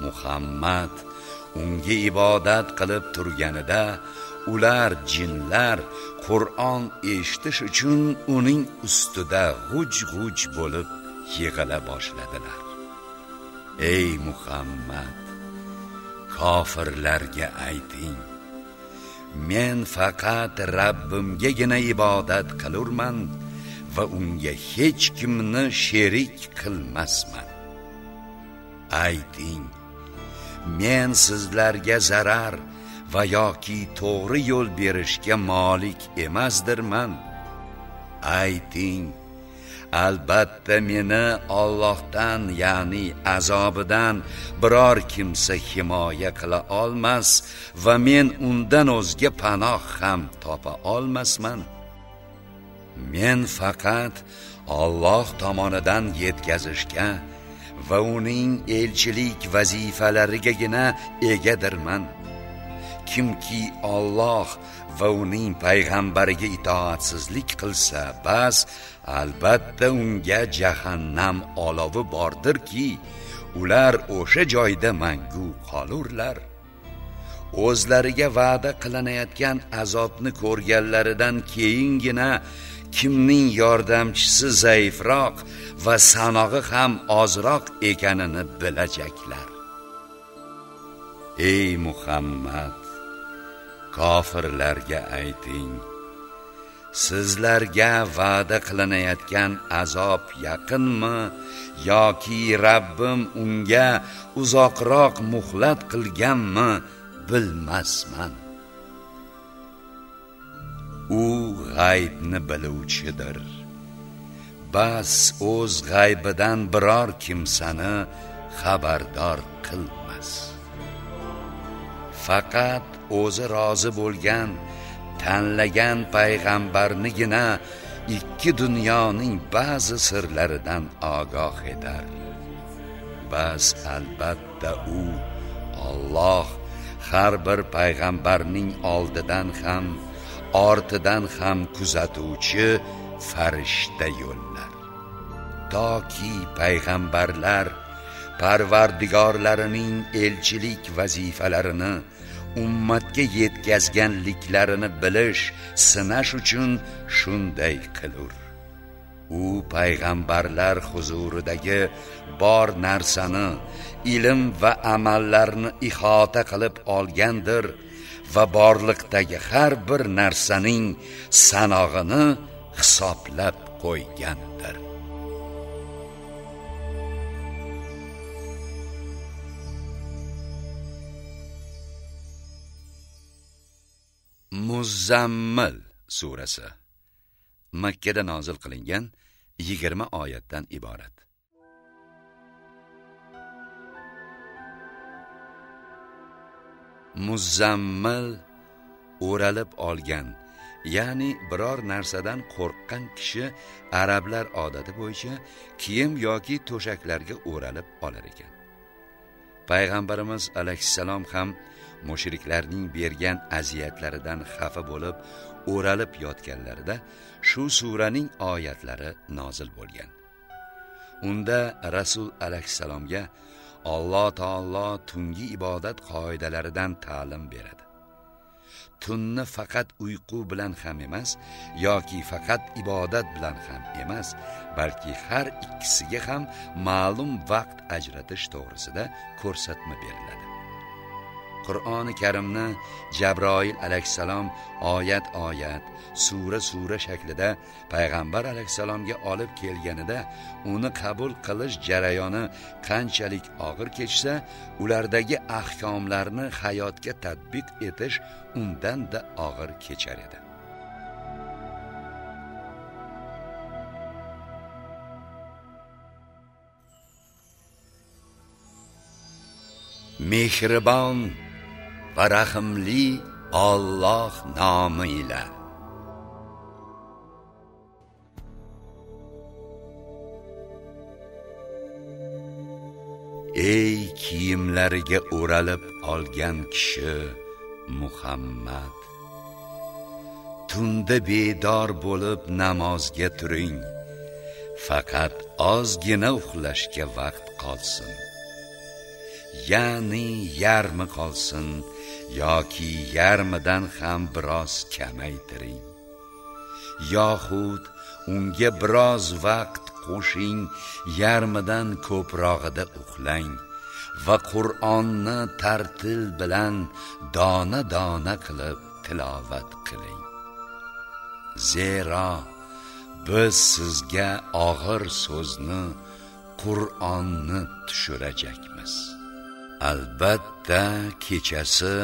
Muhammad unga ibodat qilib turganida ular jinlar Qur'on eshitish uchun uning ustida g'uj-g'uj bo'lib yig'ila boshladilar. Ey Muhammad kofirlarga ayting men faqat Rabbimgagina ibodat qilurman va unga hech kimni sherik qilmasman. Ayting men sizlarga zarar va yoki to'g'ri yo'l berishga molik emasdirman. Ayting albatta meni Allohdan ya'ni azobidan biror kimsa himoya qila olmas va men undan o'zga panoh ham topa olmasman. Men faqat Alloh tomonidan yetkazishga va uning elchilik vazifalarigagina egadirman. Kimki Alloh va uning payg'ambariga itoatsizlik qilsa bas albatta unga jahannam olovi bordirki ular o'sha joyda mangu qolurlar. O'zlariga va'da qilinayotgan azobni ko'rganlaridan keyingina kimning yordamchisi zaifroq va sanog'i ham ozroq ekanini bilajaklar. Ey muhammad! Kofirlarga ayting. Sizlarga va'da qilinayotgan azob yaqinmi yoki Rabbim unga uzoqroq muhlat qilganmi bilmasman. U g'aybni biluvchidir. Bas o'z g'aybidan biror kimsani xabardor qilmas. Faqat o'zi rozi bo'lgan tanlagan payg'ambarnigina ikki dunyoning ba'zi sirlaridan ogoh etar. Bas albatta u Alloh har bir payg'ambarning oldidan ham ortidan ham kuzatuvchi farishta yo'llar. Toki payg'ambarlar parvardigorlarining elchilik vazifalarini ummatga yetkazganliklarini bilish sinash uchun shunday qilur. U payg'ambarlar huzuridagi bor narsani ilm va amallarni ihota qilib olgandir va borliqdagi har bir narsaning sanog'ini hisoblab qo'ygandir. Muzammil surasi. Makkada nozil qilingan 20 oyatdan iborat. Muzammil o'ralib olgan ya'ni biror narsadan qo'rqqan kishi arablar odati bo'yicha kiyim yoki to'shaklarga o'ralib olar ekan. Payg'ambarimiz alayhissalom ham mushriklarning bergan aziyatlaridan xafa bo'lib o'ralib yotganlarida shu suraning oyatlari nozil bo'lgan. Unda rasul alayhissalomga alloh taolo tungi ibodat qoidalaridan ta'lim beradi. Tunni faqat uyqu bilan ham emas yoki faqat ibodat bilan ham emas balki har ikkisiga ham ma'lum vaqt ajratish to'g'risida ko'rsatma beriladi. Qur'oni karimni jabroil alayhissalom oyat oyat sura sura shaklida payg'ambar alayhissalomga olib kelganida uni qabul qilish jarayoni qanchalik og'ir kechsa ulardagi ahkomlarni hayotga tatbiq etish undan da og'ir kechar edi. Mehribon va rahimli Alloh nomi ila. Ey kiyimlariga o'ralib olgan kishi Muhammad tunda bedor bo'lib namozga turing. Faqat ozgina uxlashga vaqt qolsin. Ya'ni yarmi qolsin yoki yarmidan ham biroz kamaytiring. Yoxud unga biroz vaqt qo'shing yarmidan ko'prog'ida uxlang va qur'onni tartil bilan dona dona qilib tilovat qiling. Zero biz sizga og'ir so'zni qur'onni tushirajakmiz. Albatta kechasi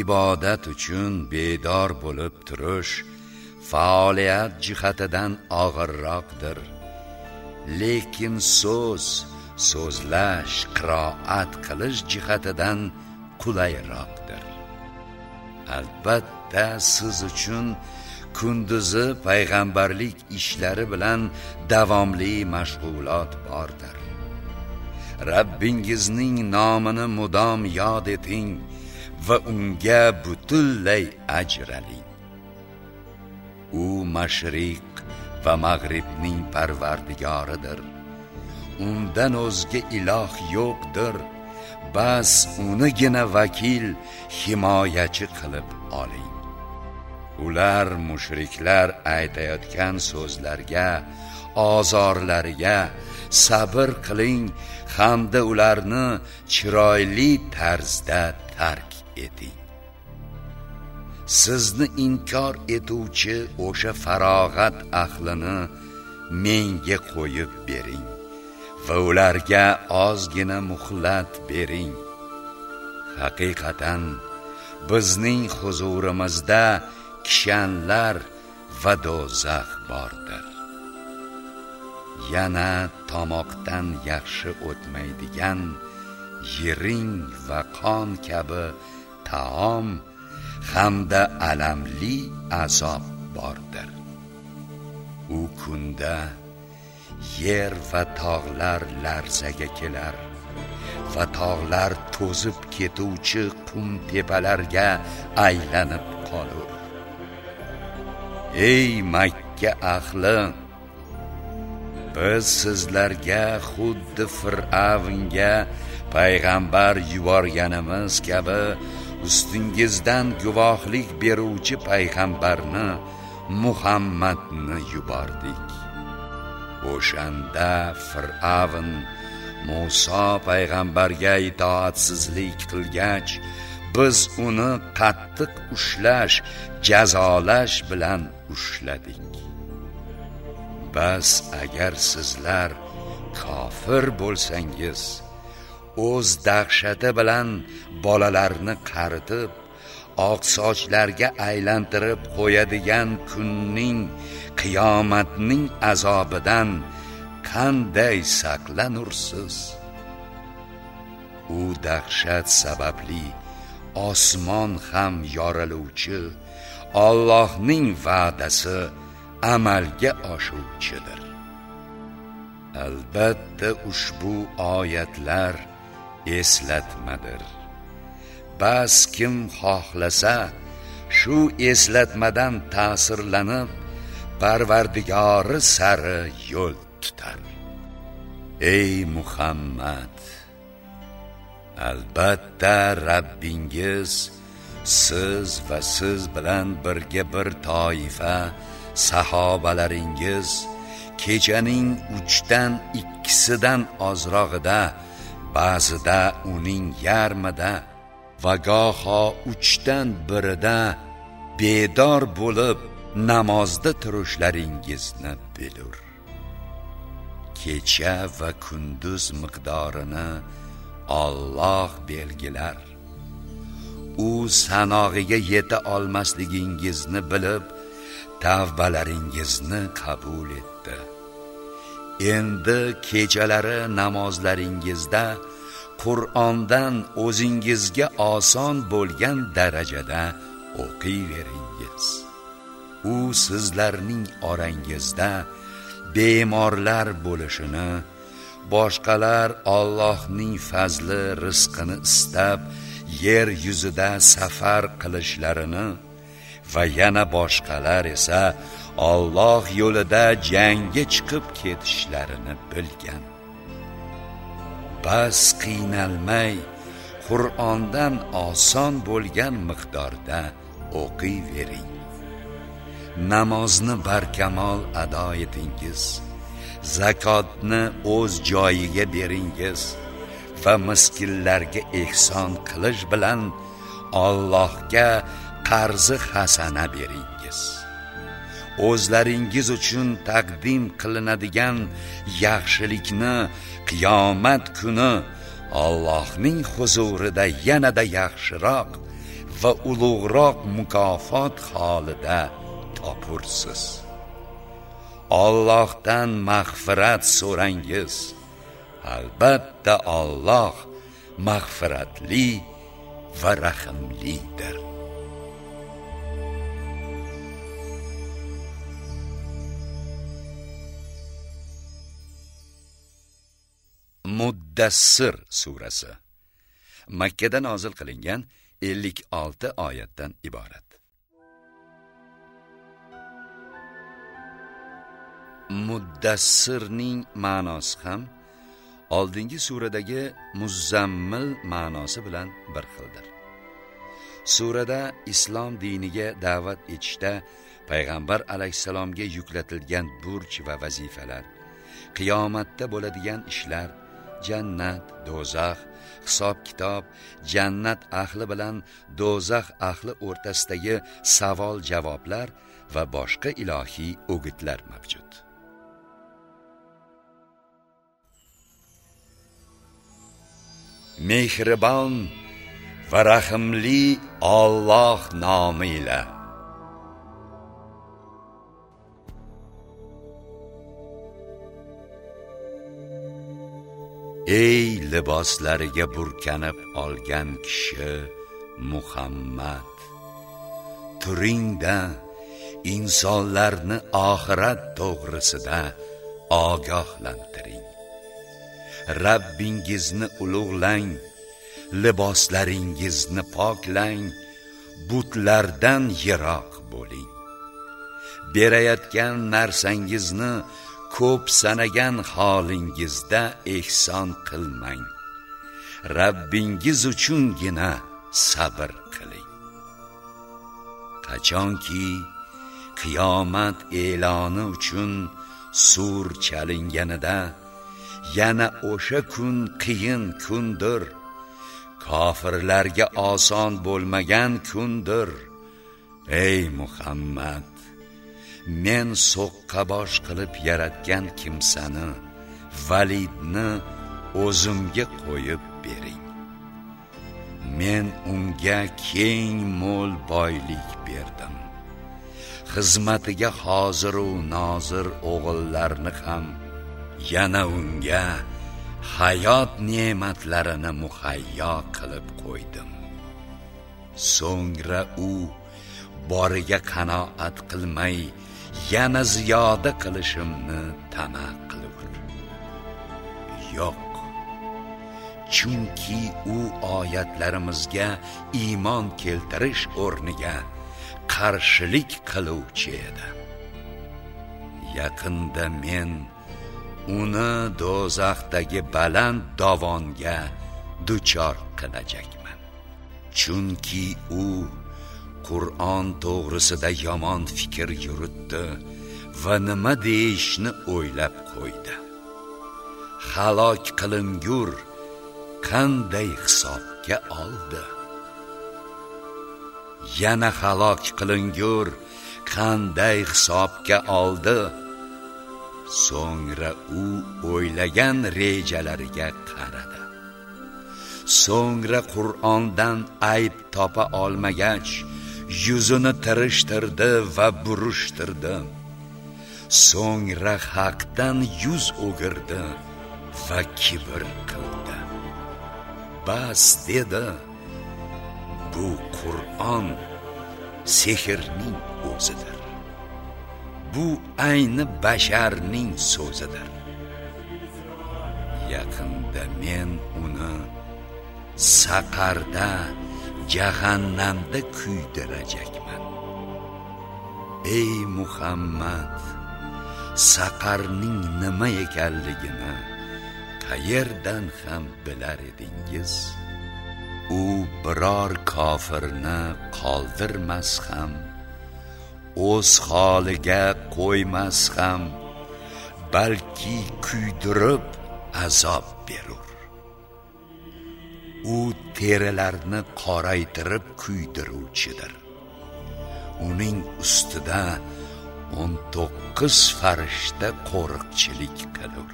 ibodat uchun bedor bo'lib turish faoliyat jihatidan og'irroqdir. Lekin so'z so'zlash qiroat qilish jihatidan qulayroqdir. Albatta siz uchun kunduzi payg'ambarlik ishlari bilan davomli mashg'ulot bordir. Rabbingizning nomini mudom yod eting va unga butunlay ajraling. U mashriq va mag'ribning parvardigoridir. Undan o'zga iloh yo'qdir. Bas unigina vakil, himoyachi qilib oling. Ular mushriklar aytayotgan so'zlarga, ozorlariga sabr qiling hamda ularni chiroyli tarzda tark eting. Sizni inkor etuvchi o'sha farog'at ahlini menga qo'yib bering va ularga ozgina muhlat bering. Haqiqatan bizning huzurimizda kishanlar va do'zax bordir. Yana tomoqdan yaxshi o'tmaydigan yiring va qon kabi taom hamda alamli azob bordir. U kunda yer va tog'lar larzaga kelar va tog'lar to'zib ketuvchi qum tepalarga aylanib qolur. Ey makka makka ahli! Biz sizlarga xuddi fir'avnga payg'ambar yuborganimiz kabi ustingizdan guvohlik beruvchi payg'ambarni muhammadni yubordik. O'shanda fir'avn Musa payg'ambarga itoatsizlik qilgach biz uni qattiq ushlash jazolash bilan ushladik. Bas agar sizlar kofir bo'lsangiz o'z dahshati bilan bolalarni qaritib oq sochlarga aylantirib qo'yadigan kunning qiyomatning azobidan qanday saqlanursiz? U dahshat sababli osmon ham yoriluvchi Allohning va'dasi amalga oshuvchidir. Albatta ushbu oyatlar eslatmadir. Bas kim xohlasa shu eslatmadan ta'sirlanib parvardigori sari yo'l tutar. Ey muhammad albatta rabbingiz siz va siz bilan birga bir toifa sahobalaringiz kechaning uchdan ikkisidan ozrog'ida ba'zida uning yarmida va goho uchdan birida bedor bo'lib namozda turishlaringizni bilur. Kecha va kunduz miqdorini Alloh belgilar. U sanog'iga yeta olmasligingizni bilib tavbalaringizni qabul etdi. Endi kechalari namozlaringizda Qur'ondan o'zingizga oson bo'lgan darajada o'qiyveringiz. U sizlarning orangizda bemorlar bo'lishini boshqalar Allohning fazli rizqini istab yer yuzida safar qilishlarini va yana boshqalar esa Alloh yo'lida jangga chiqib ketishlarini bilgan. Bas qiynalmay Qur'ondan oson bo'lgan miqdorda o'qiyvering. Namozni barkamol ado etingiz. Zakotni o'z joyiga beringiz va miskinlarga ehson qilish bilan Allohga qarzi hasana beringiz. O'zlaringiz uchun taqdim qilinadigan yaxshilikni qiyomat kuni Allohning huzurida yanada yaxshiroq va ulug'roq mukofot holida topursiz. Allohdan mag'firat so'rangiz. Albatta Alloh mag'firatli va rahimlidir. Muddassir surasi Makka da nozil qilingan 56 oyatdan iborat. Muddassirning ma'nosi ham oldingi suradagi muzammil ma'nosi bilan bir xildir. Surada islom diniga da'vat etishda payg'ambar alayhisalomga yuklatilgan burch va vazifalar, qiyomatda bo'ladigan ishlar jannat do'zax hisob kitob jannat ahli bilan do'zax ahli o'rtasidagi savol javoblar va boshqa ilohiy o'gitlar mavjud. Mehribon va rahimli Alloh nomi ey liboslariga burkanib olgan kishi muhammad turingda insonlarni oxirat to'g'risida ogohlantiring. Rabbingizni ulug'lang liboslaringizni poklang butlardan yiroq bo'ling. Berayotgan narsangizni ko'p sanagan holingizda ehson qilmang. Rabbingiz uchungina sabr qiling. Qachonki qiyomat e'loni uchun sur chalinganida yana o'sha kun qiyin kundir. Kofirlarga oson bo'lmagan kundir ey muhammad. Men so'qqa bosh qilib yaratgan kimsani validni o'zimga qo'yib bering. Men unga keng mo'l boylik berdim. Xizmatiga hoziru nozir o'g'illarni ham yana unga hayot ne'matlarini muhayyo qilib qo'ydim. So'ngra u boriga qanoat qilmay yana ziyoda qilishimni tama qilur. Yo'q. Chunki u oyatlarimizga iymon keltirish o'rniga qarshilik qiluvchi edi. Yaqinda men uni do'zaxdagi baland dovonga duchor qilajakman chunki u qur'on to'g'risida yomon fikr yuritdi va nima deyishni o'ylab qo'ydi. Halok qilingur qanday hisobga oldi? Yana halok qilingur qanday hisobga oldi? So'ngra u o'ylagan rejalariga qaradi. So'ngra qur'ondan ayb topa olmagach yuzini tirishtirdi va burishtirdi. So'ngra haqdan yuz o'girdi va kibr qildi. Bas dedi bu qur'on sehrning o'zidir. Bu ayni basharning so'zidir. Yaqinda men uni saqarda jahannamda kuydirajakman ey muhammad saqarning nima ekanligini qayerdan ham bilar edingiz? U biror kofirni qoldirmas ham o'z holiga qo'ymas ham balki kuydirib azob ber u terilarni qoraytirib kuydiruvchidir. Uning ustida 19 farishta qo'riqchilik qilur.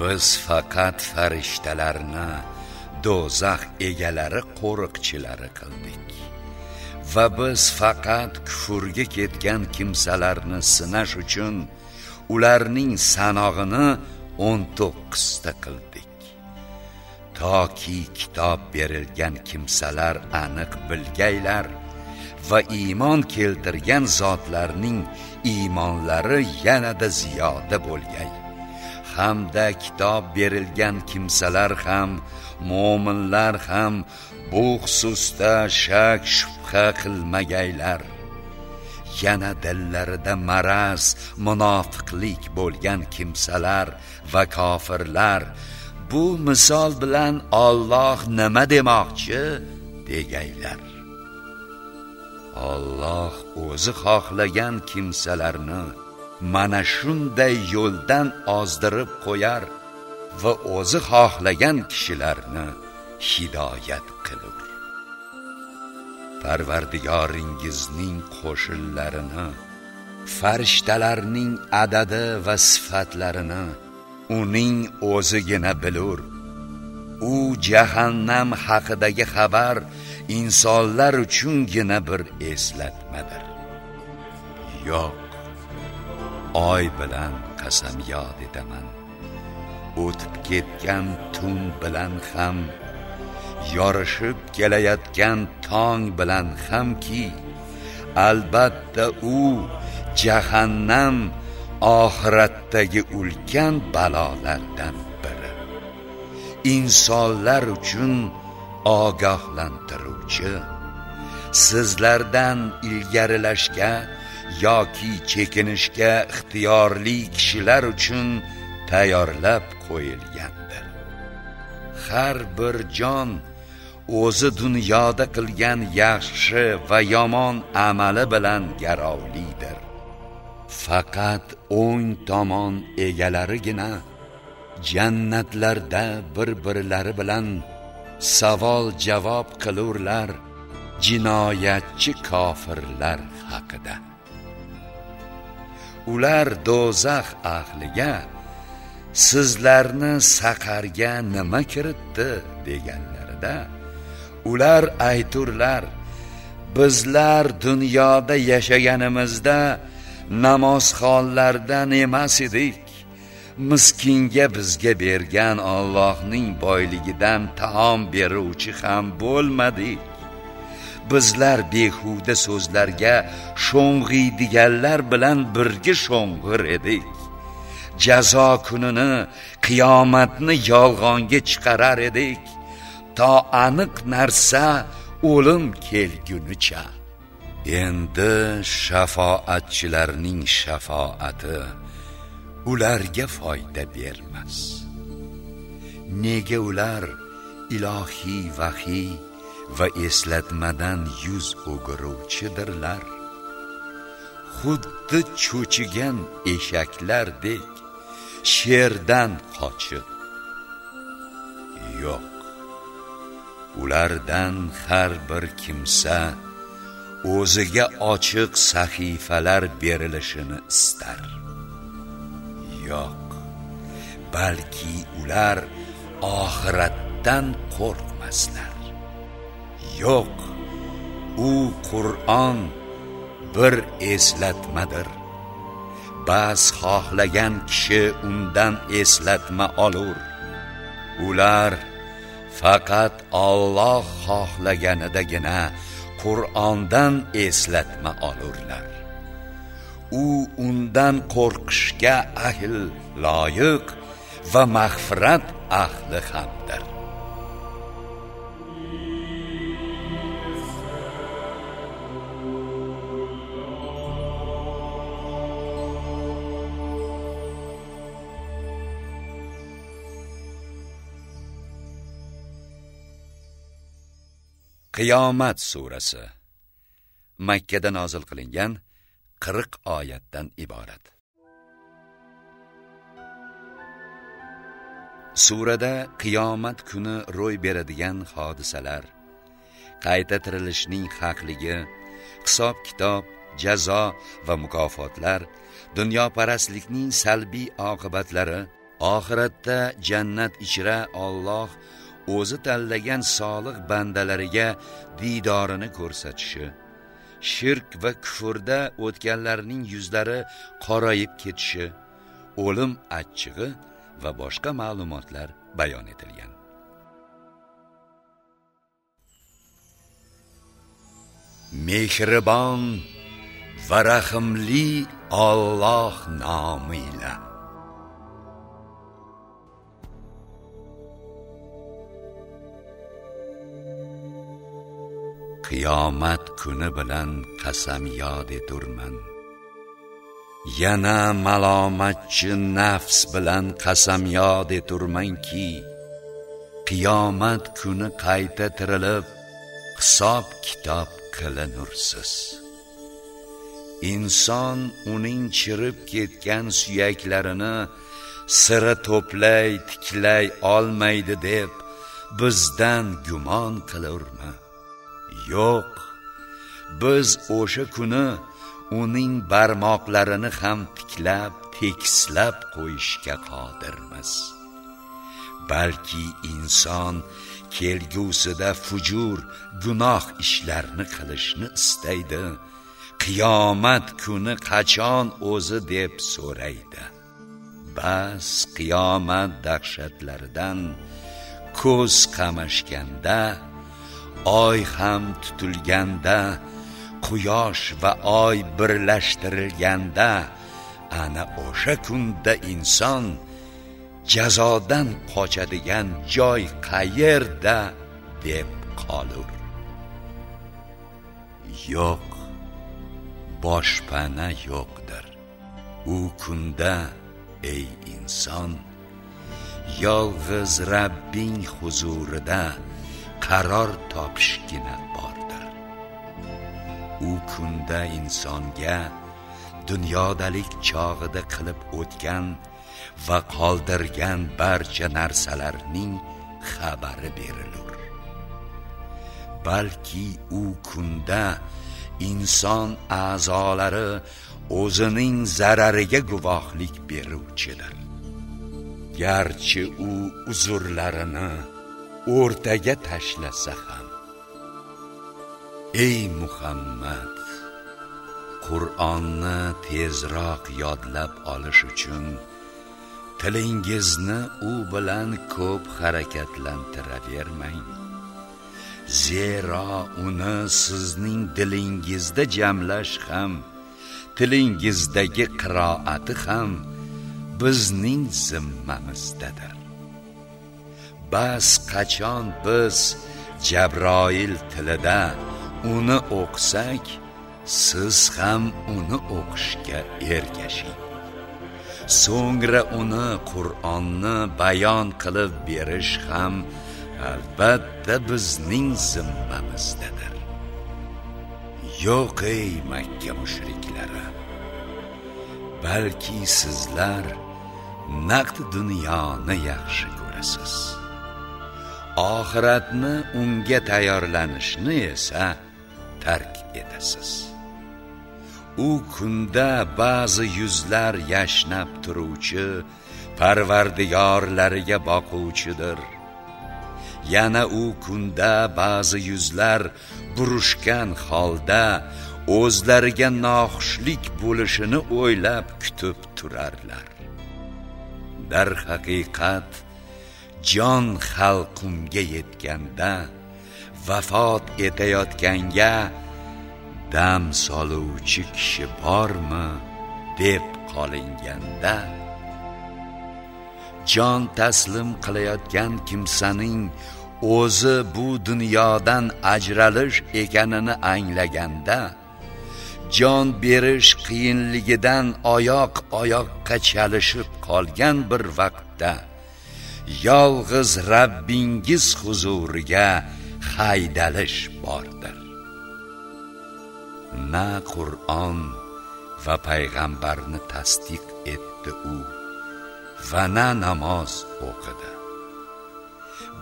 Biz faqat farishtalarni do'zax egalari qo'riqchilari qildik. Va biz faqat kufurga ketgan kimsalarni sinash uchun ularning sanog'ini 19 ta qildik. Toki kitob berilgan kimsalar aniq bilgaylar va iymon keltirgan zotlarning iymonlari yanada ziyoda bo'lgay. Hamda kitob berilgan kimsalar ham mo'minlar ham bu xususda shak shubha qilmagaylar. Yana dillarida maraz munofiqlik bo'lgan kimsalar va kofirlar bu misol bilan Alloh nima demoqchi degaylar. Alloh o'zi xohlagan kimsalarni mana shunday yo'ldan ozdirib qo'yar va o'zi xohlagan kishilarni hidoyat qilur. Parvardigoringizning qo'shinlarini farishtalarning adadi va sifatlarini uning o'zigina bilur. U jahannam haqidagi xabar insonlar uchungina bir eslatmadir. Yo'q oy bilan qasam yod etaman. O'tib ketgan tun bilan ham yorishib kelayotgan tong bilan hamki albatta u jahannam oxiratdagi ulkan balolardan biri. Insonlar uchun ogohlantiruvchi sizlardan ilgarilashga yoki chekinishga ixtiyorli kishilar uchun tayyorlab qo'yilgandir. Har bir jon o'zi dunyoda qilgan yaxshi va yomon amali bilan garovlidir. Faqat o'ng tomon egalarigina jannatlarda bir birlari bilan savol javob qilurlar jinoyatchi kofirlar haqida. Ular do'zax ahliga sizlarni saqarga nima kiritdi? deganlarida ular ayturlar bizlar dunyoda yashaganimizda namozxonlardan emas edik. Miskinga bizga bergan Allohning boyligidan taom beruvchi ham bo'lmadik. Bizlar behuda so'zlarga sho'ng'iydiganlar bilan birga sho'ng'ir edik. Jazo kunini qiyomatni yolg'onga chiqarar edik. To aniq narsa o'lim kelgunicha. Endi shafoatchilarning shafoati ularga foyda bermas. Nega ular ilohiy vahiy va eslatmadan yuz o'giruvchidirlar? Xuddi cho'chigan eshaklardek sherdan qochib. Yo'q ulardan har bir kimsa o'ziga ochiq sahifalar berilishini istar. Yo'q balki ular oxiratdan qo'rqmaslar. Yo'q u qur'on bir eslatmadir. Bas xohlagan kishi undan eslatma olur. Ular faqat Alloh xohlaganidagina Qur'ondan eslatma olurlar. U undan qo'rqishga ahl loyiq va mag'firat ahli hamdir. Qiyomat surasi. Makkada nozil qilingan 40 oyatdan iborat. Surada qiyomat kuni ro'y beradigan hodisalar qayta tirilishning haqligi hisob kitob jazo va mukofotlar dunyoparastlikning salbiy oqibatlari oxiratda jannat ichra Alloh o'zi tanlagan solih bandalariga didorini ko'rsatishi shirk va kufrda o'tganlarning yuzlari qorayib ketishi o'lim achchig'i va boshqa ma'lumotlar bayon etilgan. Mehribon va rahimli Alloh nomi bilan qiyomat kuni bilan qasam yod eturman yana malomatchi nafs bilan qasam yod eturmanki qiyomat kuni qayta tirilib hisob kitob qilinursiz. Inson uning chirib ketgan suyaklarini sira to'play tiklay olmaydi deb bizdan gumon qilurmi yo'q. Biz o'sha kuni uning barmoqlarini ham tiklab tekislab qo'yishga qodirmiz. Balki inson kelgusida fujur gunoh ishlarni qilishni istaydi. Qiyomat kuni qachon o'zi deb so'raydi. Bas qiyomat dahshatlaridan ko'z qamashganda oy ham tutilganda quyosh va oy birlashtirilganda ana o'sha kunda inson jazodan qochadigan joy qayerda deb qolur? Yo'q boshpana yo'qdir. U kunda ey inson yolg'iz rabbing huzurida qaror topishgina bordir. U kunda insonga dunyodalik chog'ida qilib o'tgan va qoldirgan barcha narsalarning xabari berilur. Balki u kunda inson a'zolari o'zining zarariga guvohlik beruvchidir. Garchi u uzurlarini o'rtaga tashlasa ham. Ey muhammad qur'onni tezroq yodlab olish uchun tilingizni u bilan ko'p harakatlantiravermang. Zero uni sizning dilingizda jamlash ham tilingizdagi qiroati ham bizning zimmamizdadir bas qachon biz jabroil tilida uni o'qisak siz ham uni o'qishga ergashing. So'ngra uni qur'onni bayon qilib berish ham albatta bizning zimmamizdadir yo'q ey makka mushriklari balki sizlar naqd dunyoni yaxshi ko'rasiz. Oxiratni unga tayyorlanishni esa tark etasiz. U kunda ba'zi yuzlar yashnab turuvchi parvardigorlariga boquvchidir. Yana u kunda ba'zi yuzlar burushgan holda o'zlariga noxushlik bo'lishini o'ylab kutib turarlar. Dar haqiqat jon xalqumga yetganda vafot etayotganga dam soluvchi kishi bormi deb qolinganda jon taslim qilayotgan kimsaning o'zi bu dunyodan ajralish ekanini anglaganda jon berish qiyinligidan oyoq oyoqqa chalishib qolgan bir vaqtda yolg'iz Rabbingiz huzuriga haydalish bordir. Na Qur'on va payg'ambarni tasdiq etdi u va na namoz o'qidi.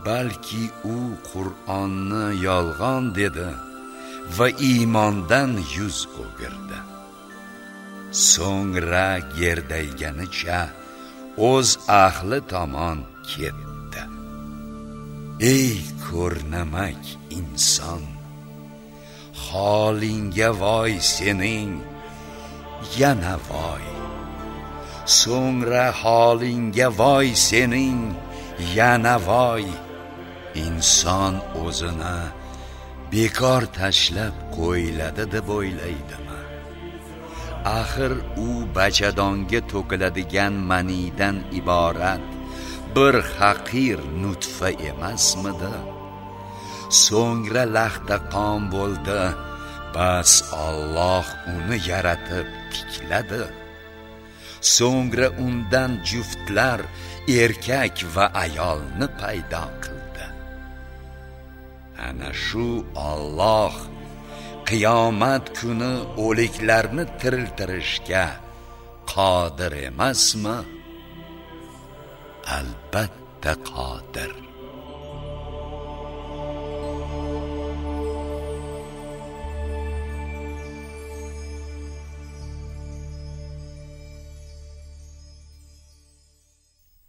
Balki u Qur'onni yolg'on dedi va iymondan yuz o'girdi. So'ngra gerdayganicha o'z ahli tomon ketdi. Ey ko'rnamak inson holingga voy sening yana voy. So'ngra holingga voy sening yana voy. Inson o'zini bekor tashlab qo'yiladi deb o'ylaydimi? Axir u bachadonga to'kiladigan manidan iborat. Bir haqir nutfa emasmidi? So'ngra lahda qon bo'ldi bas Alloh uni yaratib tikladi. So'ngra undan juftlar erkak va ayolni paydo qildi. Ana shu Alloh qiyomat kuni o'liklarni tiriltirishga qodir emasmi? Albatta qodir.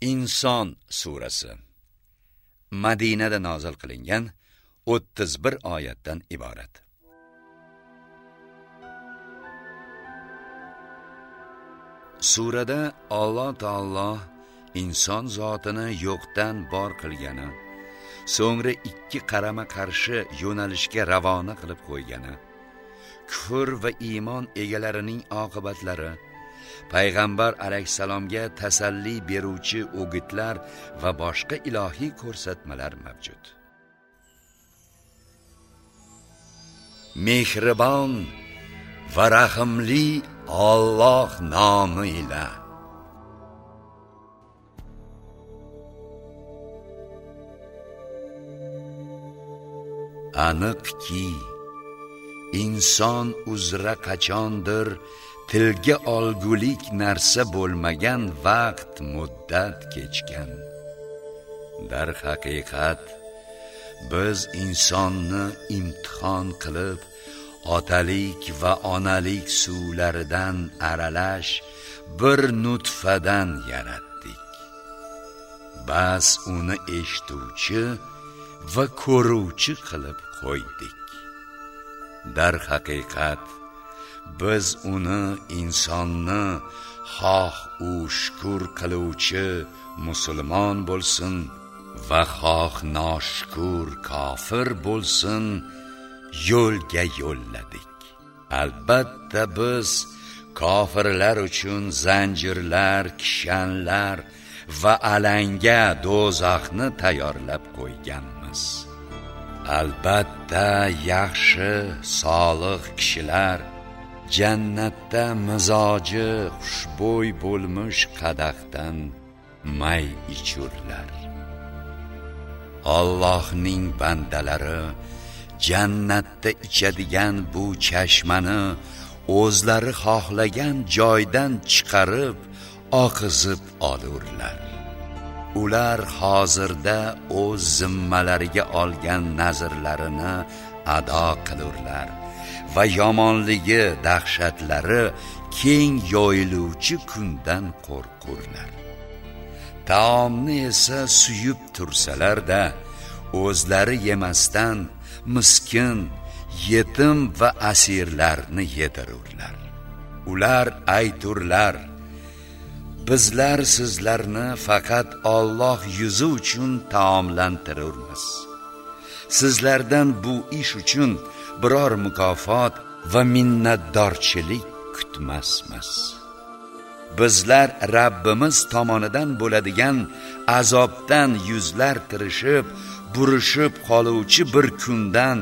Inson surasi. Madinada nozil qilingan 31 oyatdan iborat. Surada Alloh taolo inson zotini yo'qdan bor qilgani so'ngra ikki qarama qarshi yo'nalishga ravona qilib qo'ygani kufr va iymon egalarining oqibatlari payg'ambar alayhissalomga tasalli beruvchi o'gitlar va boshqa ilohiy ko'rsatmalar mavjud. Mehribon va rahimli Alloh nomi ila aniqki inson uzra qachondir tilga olgulik narsa bo'lmagan vaqt muddat kechgan. Dar haqiqat biz insonni imtihon qilib otalik va onalik suvlaridan aralash bir nutfadan yaratdik. Bas uni eshituvchi va ko'ruvchi qilib qo'ydik. Dar haqiqat biz uni insonni xoh u shukr qiluvchi musulmon bo'lsin va xoh noshukur kofir bo'lsin yo'lga yo'lladik. Albatta biz kofirlar uchun zanjirlar kishanlar va alanga do'zaxni tayyorlab emas. Albatta yaxshi solih kishilar jannatda mizoji xushbo'y bo'lmish qadahdan may ichurlar. Allohning bandalari jannatda ichadigan bu chashmani o'zlari xohlagan joydan chiqarib oqizib olurlar. Ular hozirda o'z zimmalariga olgan nazrlarini ado qilurlar va yomonligi dahshatlari keng yoyiluvchi kundan qo'rqurlar. Taomni esa suyib tursalarda o'zlari yemasdan miskin yetim va asirlarni yedirurlar. Ular ayturlar bizlar sizlarni faqat Alloh yuzi uchun taomlantirurmiz. Sizlardan bu ish uchun biror mukofot va minnatdorchilik kutmasmiz. Bizlar Rabbimiz tomonidan bo'ladigan azobdan yuzlar tirishib burishib qoluvchi bir kundan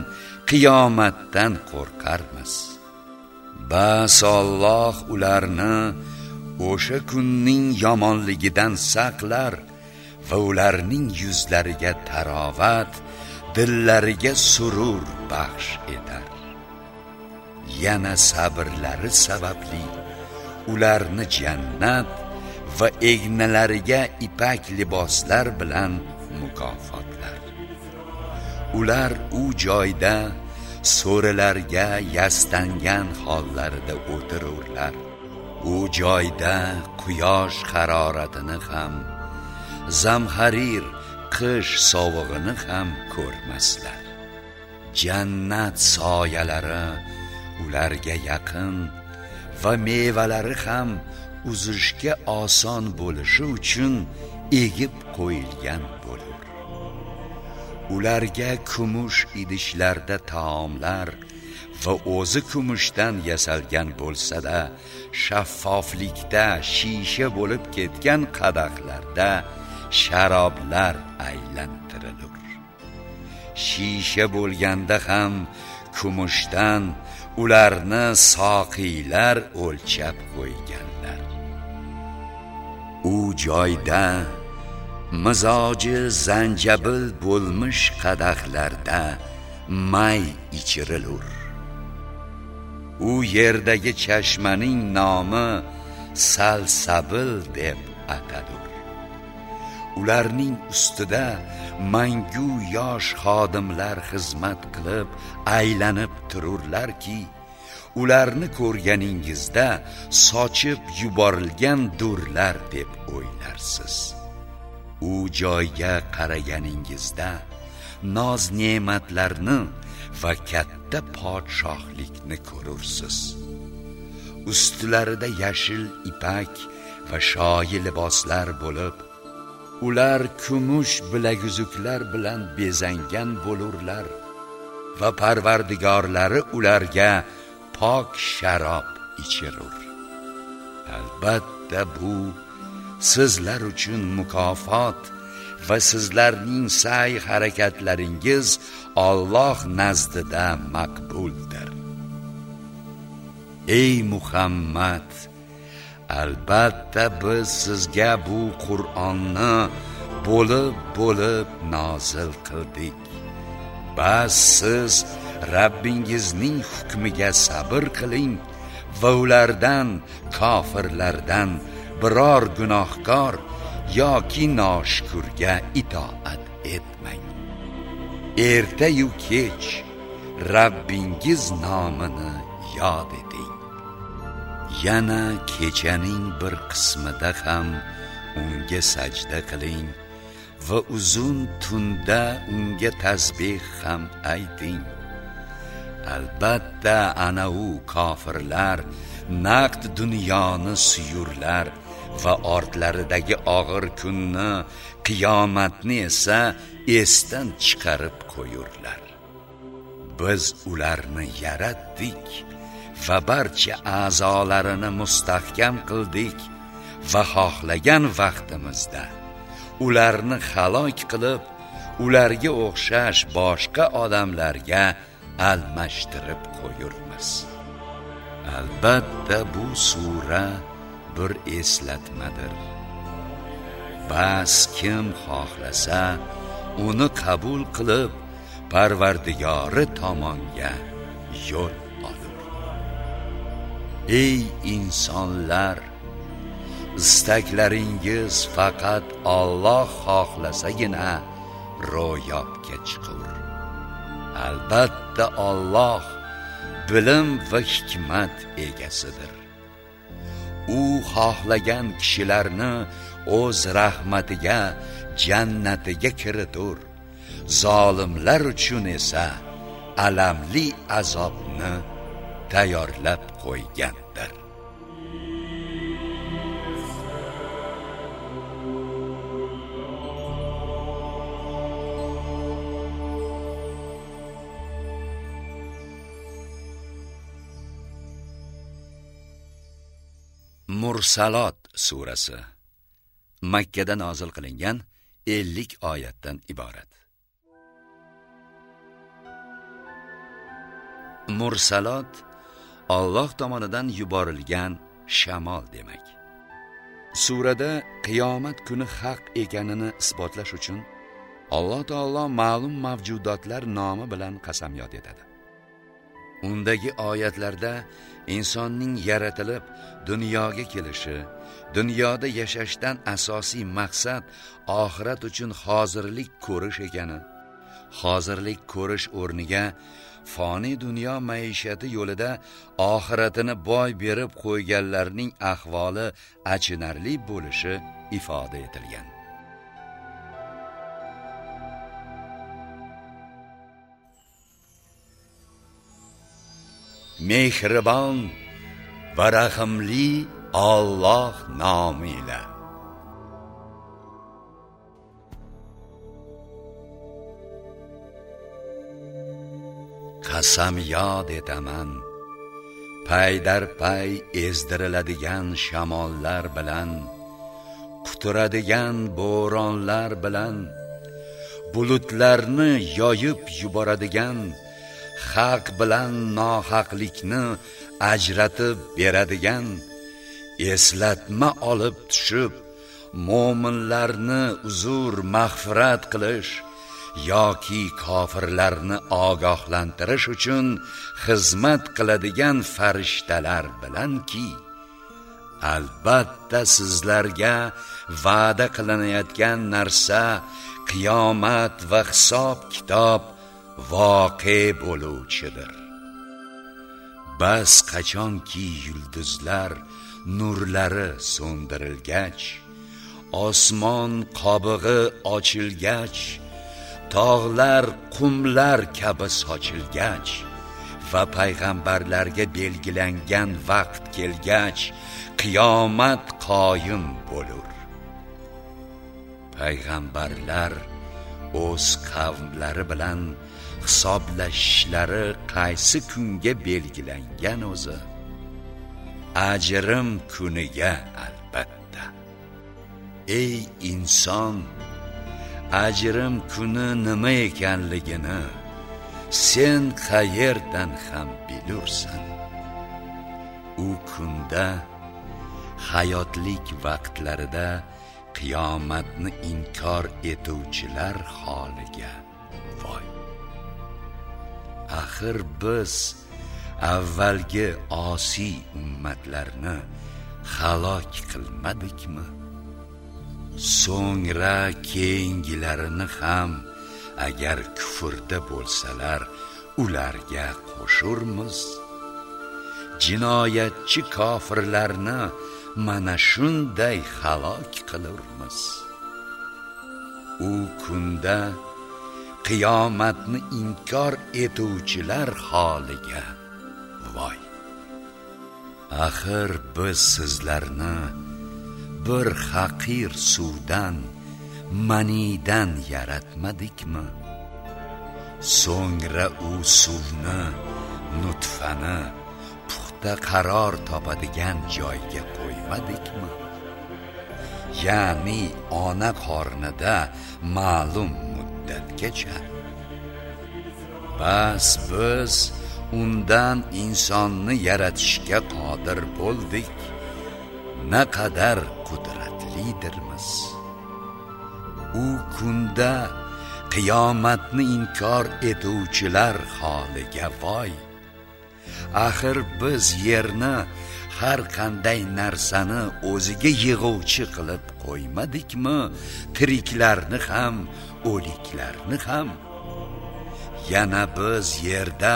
qiyomatdan qo'rqarmiz. Bas Alloh ularni o'sha kunning yomonligidan saqlar va ularning yuzlariga tarovat dillariga surur baxsh etar. Yana sabrlari sababli ularni jannat va egnalariga ipak liboslar bilan mukofotlar. Ular u joyda so'rilarga yastangan hollarida o'tirurlar. U joyda quyosh haroratini ham zamharir qish sovug'ini ham ko'rmaslar. Jannat soyalari ularga yaqin va mevalari ham uzishga oson bo'lishi uchun egib qo'yilgan bo'lur. Ularga kumush idishlarda taomlar va o'zi kumushdan yasalgan bo'lsa-da shaffoflikda shisha bo'lib ketgan qadahlarda sharoblar aylantirilur. Shisha bo'lganda ham kumushdan ularni soqiylar o'lchab qo'yganlar. U joyda mizoji zanjabil bo'lmish qadahlarda may ichirilur. U yerdagi chashmaning nomi salsabil deb atadur ularning ustida mangu yosh xodimlar xizmat qilib aylanib tururlarki ularni ko'rganingizda sochib yuborilgan durlar deb o'ylarsiz. U joyga qaraganingizda noz ne'matlarni va katta podshohlikni ko'rursiz. Ustilarida yashil ipak va shoyi liboslar bo'lib ular kumush bilaguzuklar bilan bezangan bo'lurlar va parvardigorlari ularga pok sharob ichirur. Albatta bu sizlar uchun mukofot va sizlarning sa'y harakatlaringiz Alloh nazdida maqbuldir. Ey muhammad albatta biz sizga bu qur'onni bo'lib bo'lib nozil qildik. Bas siz Rabbingizning hukmiga sabr qiling va ulardan kofirlardan biror gunohkor yoki noshukurga itoat etmang. Ertayu kech Rabbingiz nomini yod eting. Yana kechaning bir qismida ham unga sajda qiling va uzun tunda unga tasbih ham ayting. Albatta ana u kofirlar naqd dunyoni suyurlar va ortlaridagi og'ir kunni qiyomatni esa esdan chiqarib qo'yurlar. Biz ularni yaratdik va barcha a'zolarini mustahkam qildik va xohlagan vaqtimizda ularni halok qilib ularga o'xshash boshqa odamlarga almashtirib qo'yurmiz. Albatta bu sura bir eslatmadir. Bas kim xohlasa uni qabul qilib parvardigori tomonga yo'l olur ey insonlar istaklaringiz faqat Alloh xohlasagina ro'yobga chiqur. Albatta Alloh bilim va hikmat egasidir. U xohlagan kishilarni o'z rahmatiga jannatiga kiritur zolimlar uchun esa alamli azobni tayyorlab qo'ygandir. Mursalot surasi Makka da nozil qilingan 50 oyatdan iborat. Mursalot Alloh tomonidan yuborilgan shamol demak. Surada qiyomat kuni haq ekanini isbotlash uchun Alloh taolo ma'lum mavjudotlar nomi bilan qasamyod etadi. Undagi oyatlarda insonning yaratilib dunyoga kelishi dunyoda yashashdan asosiy maqsad oxirat uchun hozirlik ko'rish ekani. Hozirlik ko'rish o'rniga foniy dunyo maishati yo'lida oxiratini boy berib qo'yganlarning ahvoli achinarli bo'lishi ifoda etilgan mehribon va rahimli Alloh nomiyle. qasam yod etaman paydar pay ezdiriladigan shamollar bilan quturadigan bo'ronlar bilan bulutlarni yoyib yuboradigan haq bilan nohaqlikni ajratib beradigan eslatma olib tushib mo'minlarni uzur mag'firat qilish yoki kofirlarni ogohlantirish uchun xizmat qiladigan farishtalar bilanki albatta sizlarga va'da qilinayotgan narsa qiyomat va hisob kitob voqe bo'luvchidir. Bas qachonki yulduzlar nurlari so'ndirilgach osmon qobig'i ochilgach tog'lar qumlar kabi sochilgach va payg'ambarlarga belgilangan vaqt kelgach qiyomat qoyim bo'lur. Payg'ambarlar o'z qavmlari bilan hisoblashishlari qaysi kunga belgilangan o'zi? Ajrim kuniga albatta. Ey inson ajrim kuni nima ekanligini sen qayerdan ham bilursan? U kunda hayotlik vaqtlarida qiyomatni inkor etuvchilar holiga axir biz avvalgi osiy ummatlarni halok qilmadikmi? So'ngra keyingilarini ham agar kufrda bo'lsalar ularga qo'shurmiz. Jinoyatchi kofirlarni mana shunday halok qilurmiz. U kunda qiyomatni inkor etuvchilar holiga. Voy. Axir biz sizlarni bir haqir suvdan manidan yaratmadikmi? So'ngra u suvni nutfani puxta qaror topadigan joyga qo'ymadikmi? Ya'ni ona qornida ma'lum muddatgacha bas biz undan insonni yaratishga qodir bo'ldik. Naqadar qudratlidirmiz. U kunda qiyomatni inkor etuvchilar holiga voy. Axir biz yerni har qanday narsani o'ziga yig'uvchi qilib qo'ymadikmi? Tiriklarni ham o'liklarni ham. Yana biz yerda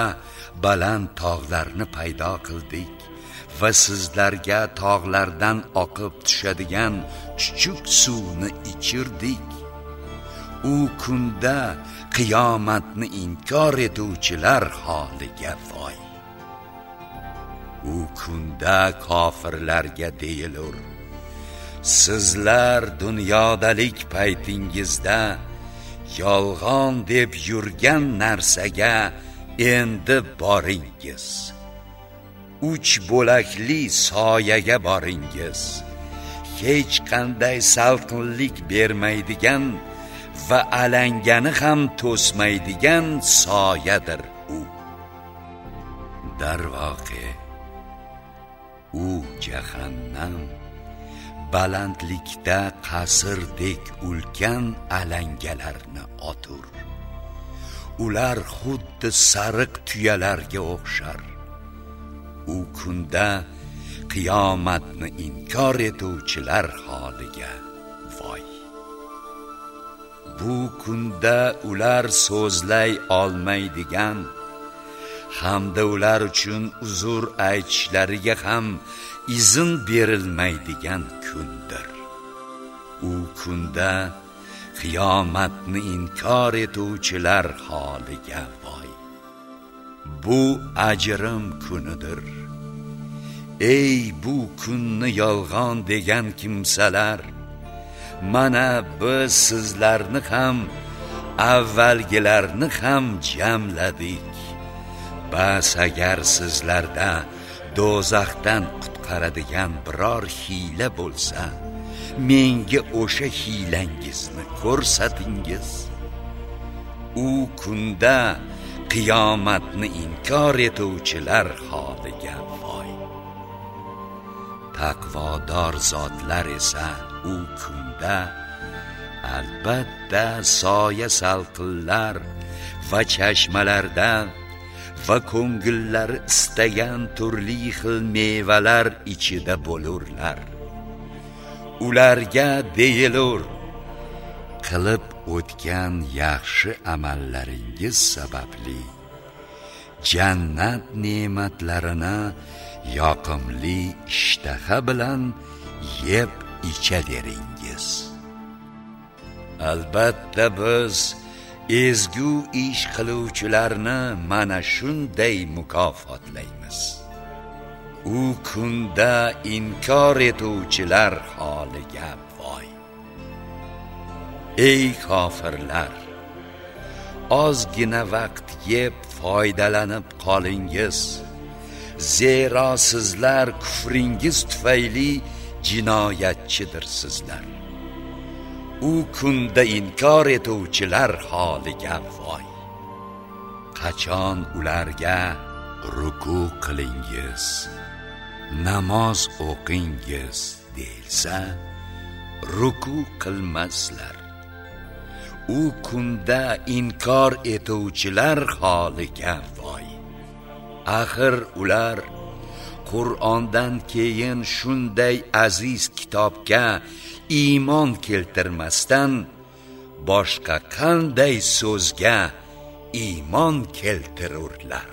baland tog'larni paydo qildik va sizlarga tog'lardan oqib tushadigan chuchuk suvni ichirdik. U kunda qiyomatni inkor etuvchilar holiga voy. U kunda kofirlarga deyilur sizlar dunyodalik paytingizda yolg'on deb yurgan narsaga endi boringiz. Uch bo'lakli soyaga boringiz. Hech qanday salqinlik bermaydigan va alangani ham to'smaydigan soyadir u. Darvoqe u jahannam. Balandlikda qasrdek ulkan alangalarni otur. Ular xuddi sariq tuyalarga o'xshar. U kunda qiyomatni inkor etuvchilar holiga voy. Bu kunda ular so'zlay olmaydigan hamda ular uchun uzr aytishlariga ham izn berilmaydigan kundir. U kunda qiyomatni inkor etuvchilar holiga voy. Bu ajrim kunidir. Ey bu kunni yolg'on degan kimsalar mana biz sizlarni ham avvalgilarni ham jamladik. Bas agar sizlarda do'zaxdan qutqaradigan biror hiyla bo'lsa menga o'sha hiylangizni ko'rsatingiz u kunda qiyomatni inkor etuvchilar holiga voy. Taqvodor zotlar esa u kunda albatta soya salqinlar va chashmalardan va ko'ngillari istagan turli xil mevalar ichida bo'lurlar. Ularga deyilur qilib o'tgan yaxshi amallaringiz sababli jannat ne'matlarini yoqimli ishtaha bilan yeb ichaveringiz albatta biz ezgu ish qiluvchilarni mana shunday mukofotlaymiz. U kunda inkor etuvchilar holiga voy. Ey kofirlar ozgina vaqt yeb foydalanib qolingiz. Zero sizlar kufringiz tufayli jinoyatchidirsizlar u kunda inkor etuvchilar holiga voy. Qachon ularga ruku qilingiz? Namoz o'qingiz deyilsa ruku qilmaslar. U kunda inkor etuvchilar holiga voy. Axir ular qur'ondan keyin shunday aziz kitobga iymon keltirmasdan boshqa qanday so'zga iymon keltirurlar?